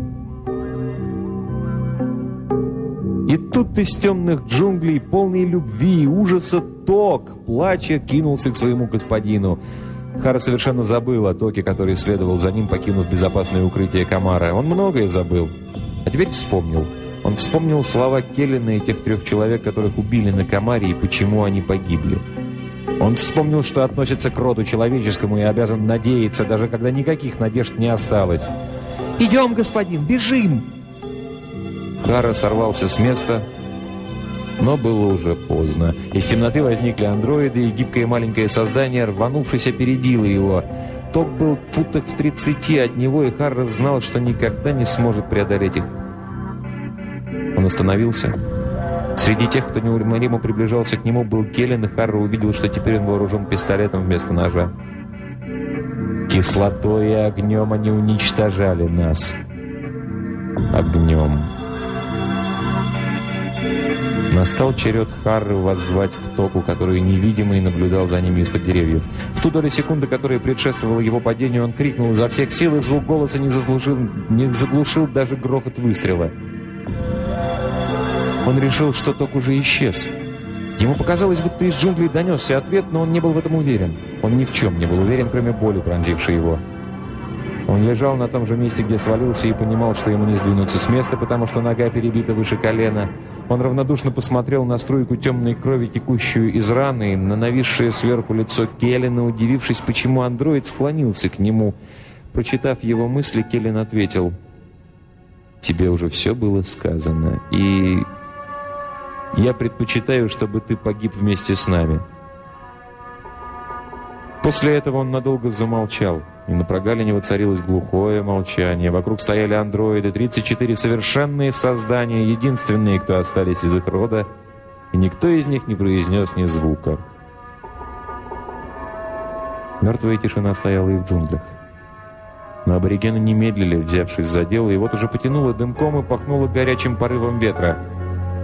И тут из темных джунглей, полной любви и ужаса, Ток, плача, кинулся к своему господину. Хара совершенно забыл о Токе, который следовал за ним, покинув безопасное укрытие Камара. Он многое забыл. А теперь вспомнил. Он вспомнил слова Келлина и тех трех человек, которых убили на Камаре, и почему они погибли. Он вспомнил, что относится к роду человеческому и обязан надеяться, даже когда никаких надежд не осталось. «Идем, господин, бежим!» Хара сорвался с места, но было уже поздно. Из темноты возникли андроиды, и гибкое маленькое создание, рванувшись, опередило его. Топ был в футах в 30 от него, и Харрес знал, что никогда не сможет преодолеть их. Он остановился. Среди тех, кто неумолимо приближался к нему, был Келлен, и Харра увидел, что теперь он вооружен пистолетом вместо ножа. Кислотой и огнем они уничтожали нас. Огнем. Настал черед Харры воззвать к Току, который невидимый наблюдал за ними из-под деревьев. В ту долю секунды, которая предшествовала его падению, он крикнул изо всех сил, и звук голоса не, заслужил, не заглушил даже грохот выстрела. Он решил, что Ток уже исчез. Ему показалось, будто из джунглей донесся ответ, но он не был в этом уверен. Он ни в чем не был уверен, кроме боли, пронзившей его. Он лежал на том же месте, где свалился, и понимал, что ему не сдвинуться с места, потому что нога перебита выше колена. Он равнодушно посмотрел на струйку темной крови, текущую из раны, на нависшее сверху лицо Келлина, удивившись, почему андроид склонился к нему. Прочитав его мысли, Келлин ответил, «Тебе уже все было сказано, и я предпочитаю, чтобы ты погиб вместе с нами». После этого он надолго замолчал. И на прогалине воцарилось глухое молчание. Вокруг стояли андроиды, 34 совершенные создания, единственные, кто остались из их рода, и никто из них не произнес ни звука. Мертвая тишина стояла и в джунглях. Но аборигены не медлили, взявшись за дело, и вот уже потянуло дымком и пахнуло горячим порывом ветра.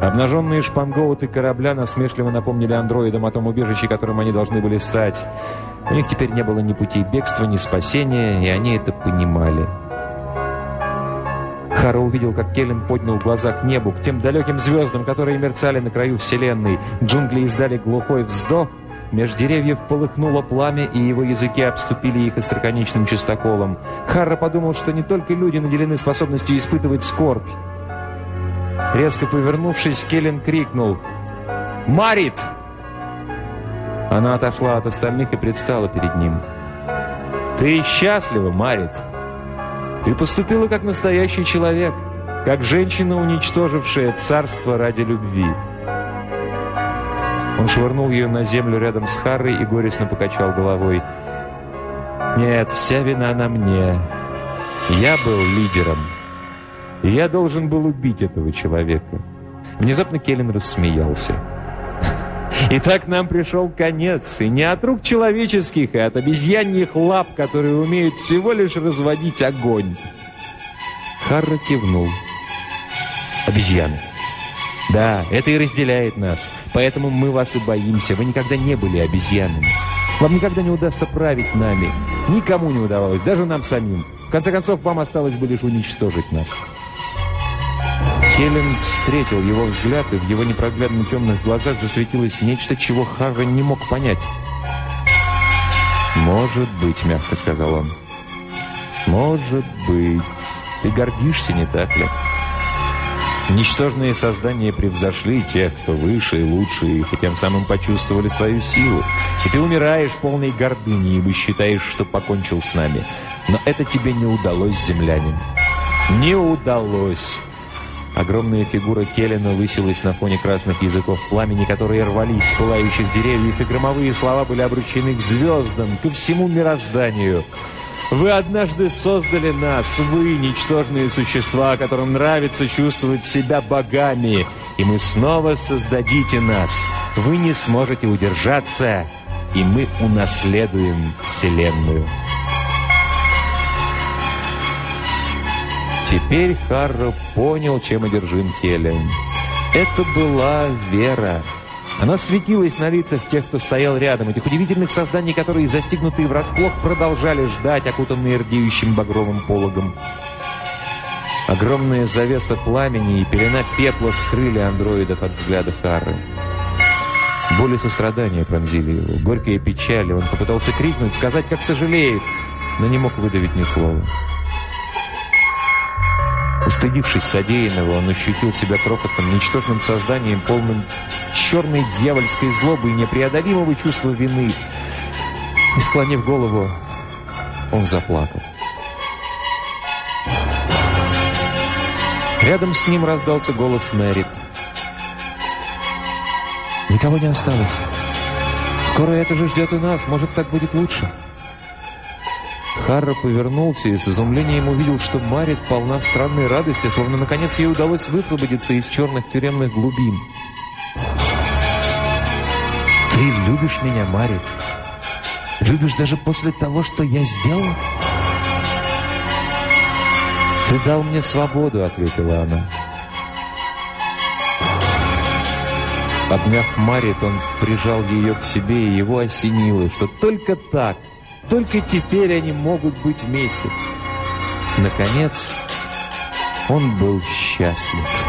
Обнаженные шпангоуты корабля насмешливо напомнили андроидам о том убежище, которым они должны были стать. У них теперь не было ни путей бегства, ни спасения, и они это понимали. Хара увидел, как Келлен поднял глаза к небу, к тем далеким звездам, которые мерцали на краю Вселенной. Джунгли издали глухой вздох, меж деревьев полыхнуло пламя, и его языки обступили их остроконечным чистоколом. Харра подумал, что не только люди наделены способностью испытывать скорбь. Резко повернувшись, Келлен крикнул «Марит!» Она отошла от остальных и предстала перед ним. «Ты счастлива, Марит. Ты поступила как настоящий человек, как женщина, уничтожившая царство ради любви». Он швырнул ее на землю рядом с Харрой и горестно покачал головой. «Нет, вся вина на мне. Я был лидером». И я должен был убить этого человека. Внезапно Келлен рассмеялся. *laughs* Итак, нам пришел конец, и не от рук человеческих, а от обезьяньих лап, которые умеют всего лишь разводить огонь. Харра кивнул. Обезьяны. Да, это и разделяет нас. Поэтому мы вас и боимся. Вы никогда не были обезьянами. Вам никогда не удастся править нами. Никому не удавалось, даже нам самим. В конце концов, вам осталось бы лишь уничтожить нас. Келлен встретил его взгляд, и в его непроглядно темных глазах засветилось нечто, чего Харра не мог понять. «Может быть», — мягко сказал он. «Может быть. Ты гордишься, не так ли?» Ничтожные создания превзошли тех, кто выше и лучше их, и тем самым почувствовали свою силу. И ты умираешь полной гордыни, ибо считаешь, что покончил с нами. Но это тебе не удалось, землянин. Не удалось. Огромная фигура Келлена высилась на фоне красных языков пламени, которые рвались с пылающих деревьев, и громовые слова были обращены к звездам, ко всему мирозданию. Вы однажды создали нас, вы, ничтожные существа, которым нравится чувствовать себя богами, и мы снова создадите нас. Вы не сможете удержаться, и мы унаследуем Вселенную. Теперь Харро понял, чем одержим Келлен. Это была вера. Она светилась на лицах тех, кто стоял рядом, этих удивительных созданий, которые, застигнутые врасплох, продолжали ждать, окутанные рдеющим багровым пологом. Огромная завеса пламени и пелена пепла скрыли андроидов от взгляда Хары. Боль и сострадание пронзили его, горькая печаль, он попытался крикнуть, сказать, как сожалеет, но не мог выдавить ни слова. Устыдившись содеянного, он ощутил себя крохотным, ничтожным созданием, полным черной дьявольской злобы и непреодолимого чувства вины. И, склонив голову, он заплакал. Рядом с ним раздался голос Мэрит. «Никого не осталось. Скоро это же ждет и нас. Может, так будет лучше?» Харра повернулся и с изумлением увидел, что Марит полна странной радости, словно наконец ей удалось высвободиться из черных тюремных глубин. «Ты любишь меня, Марит? Любишь даже после того, что я сделал?» «Ты дал мне свободу», — ответила она. Обняв Марит, он прижал ее к себе, и его осенило, что только так только теперь они могут быть вместе. Наконец, он был счастлив.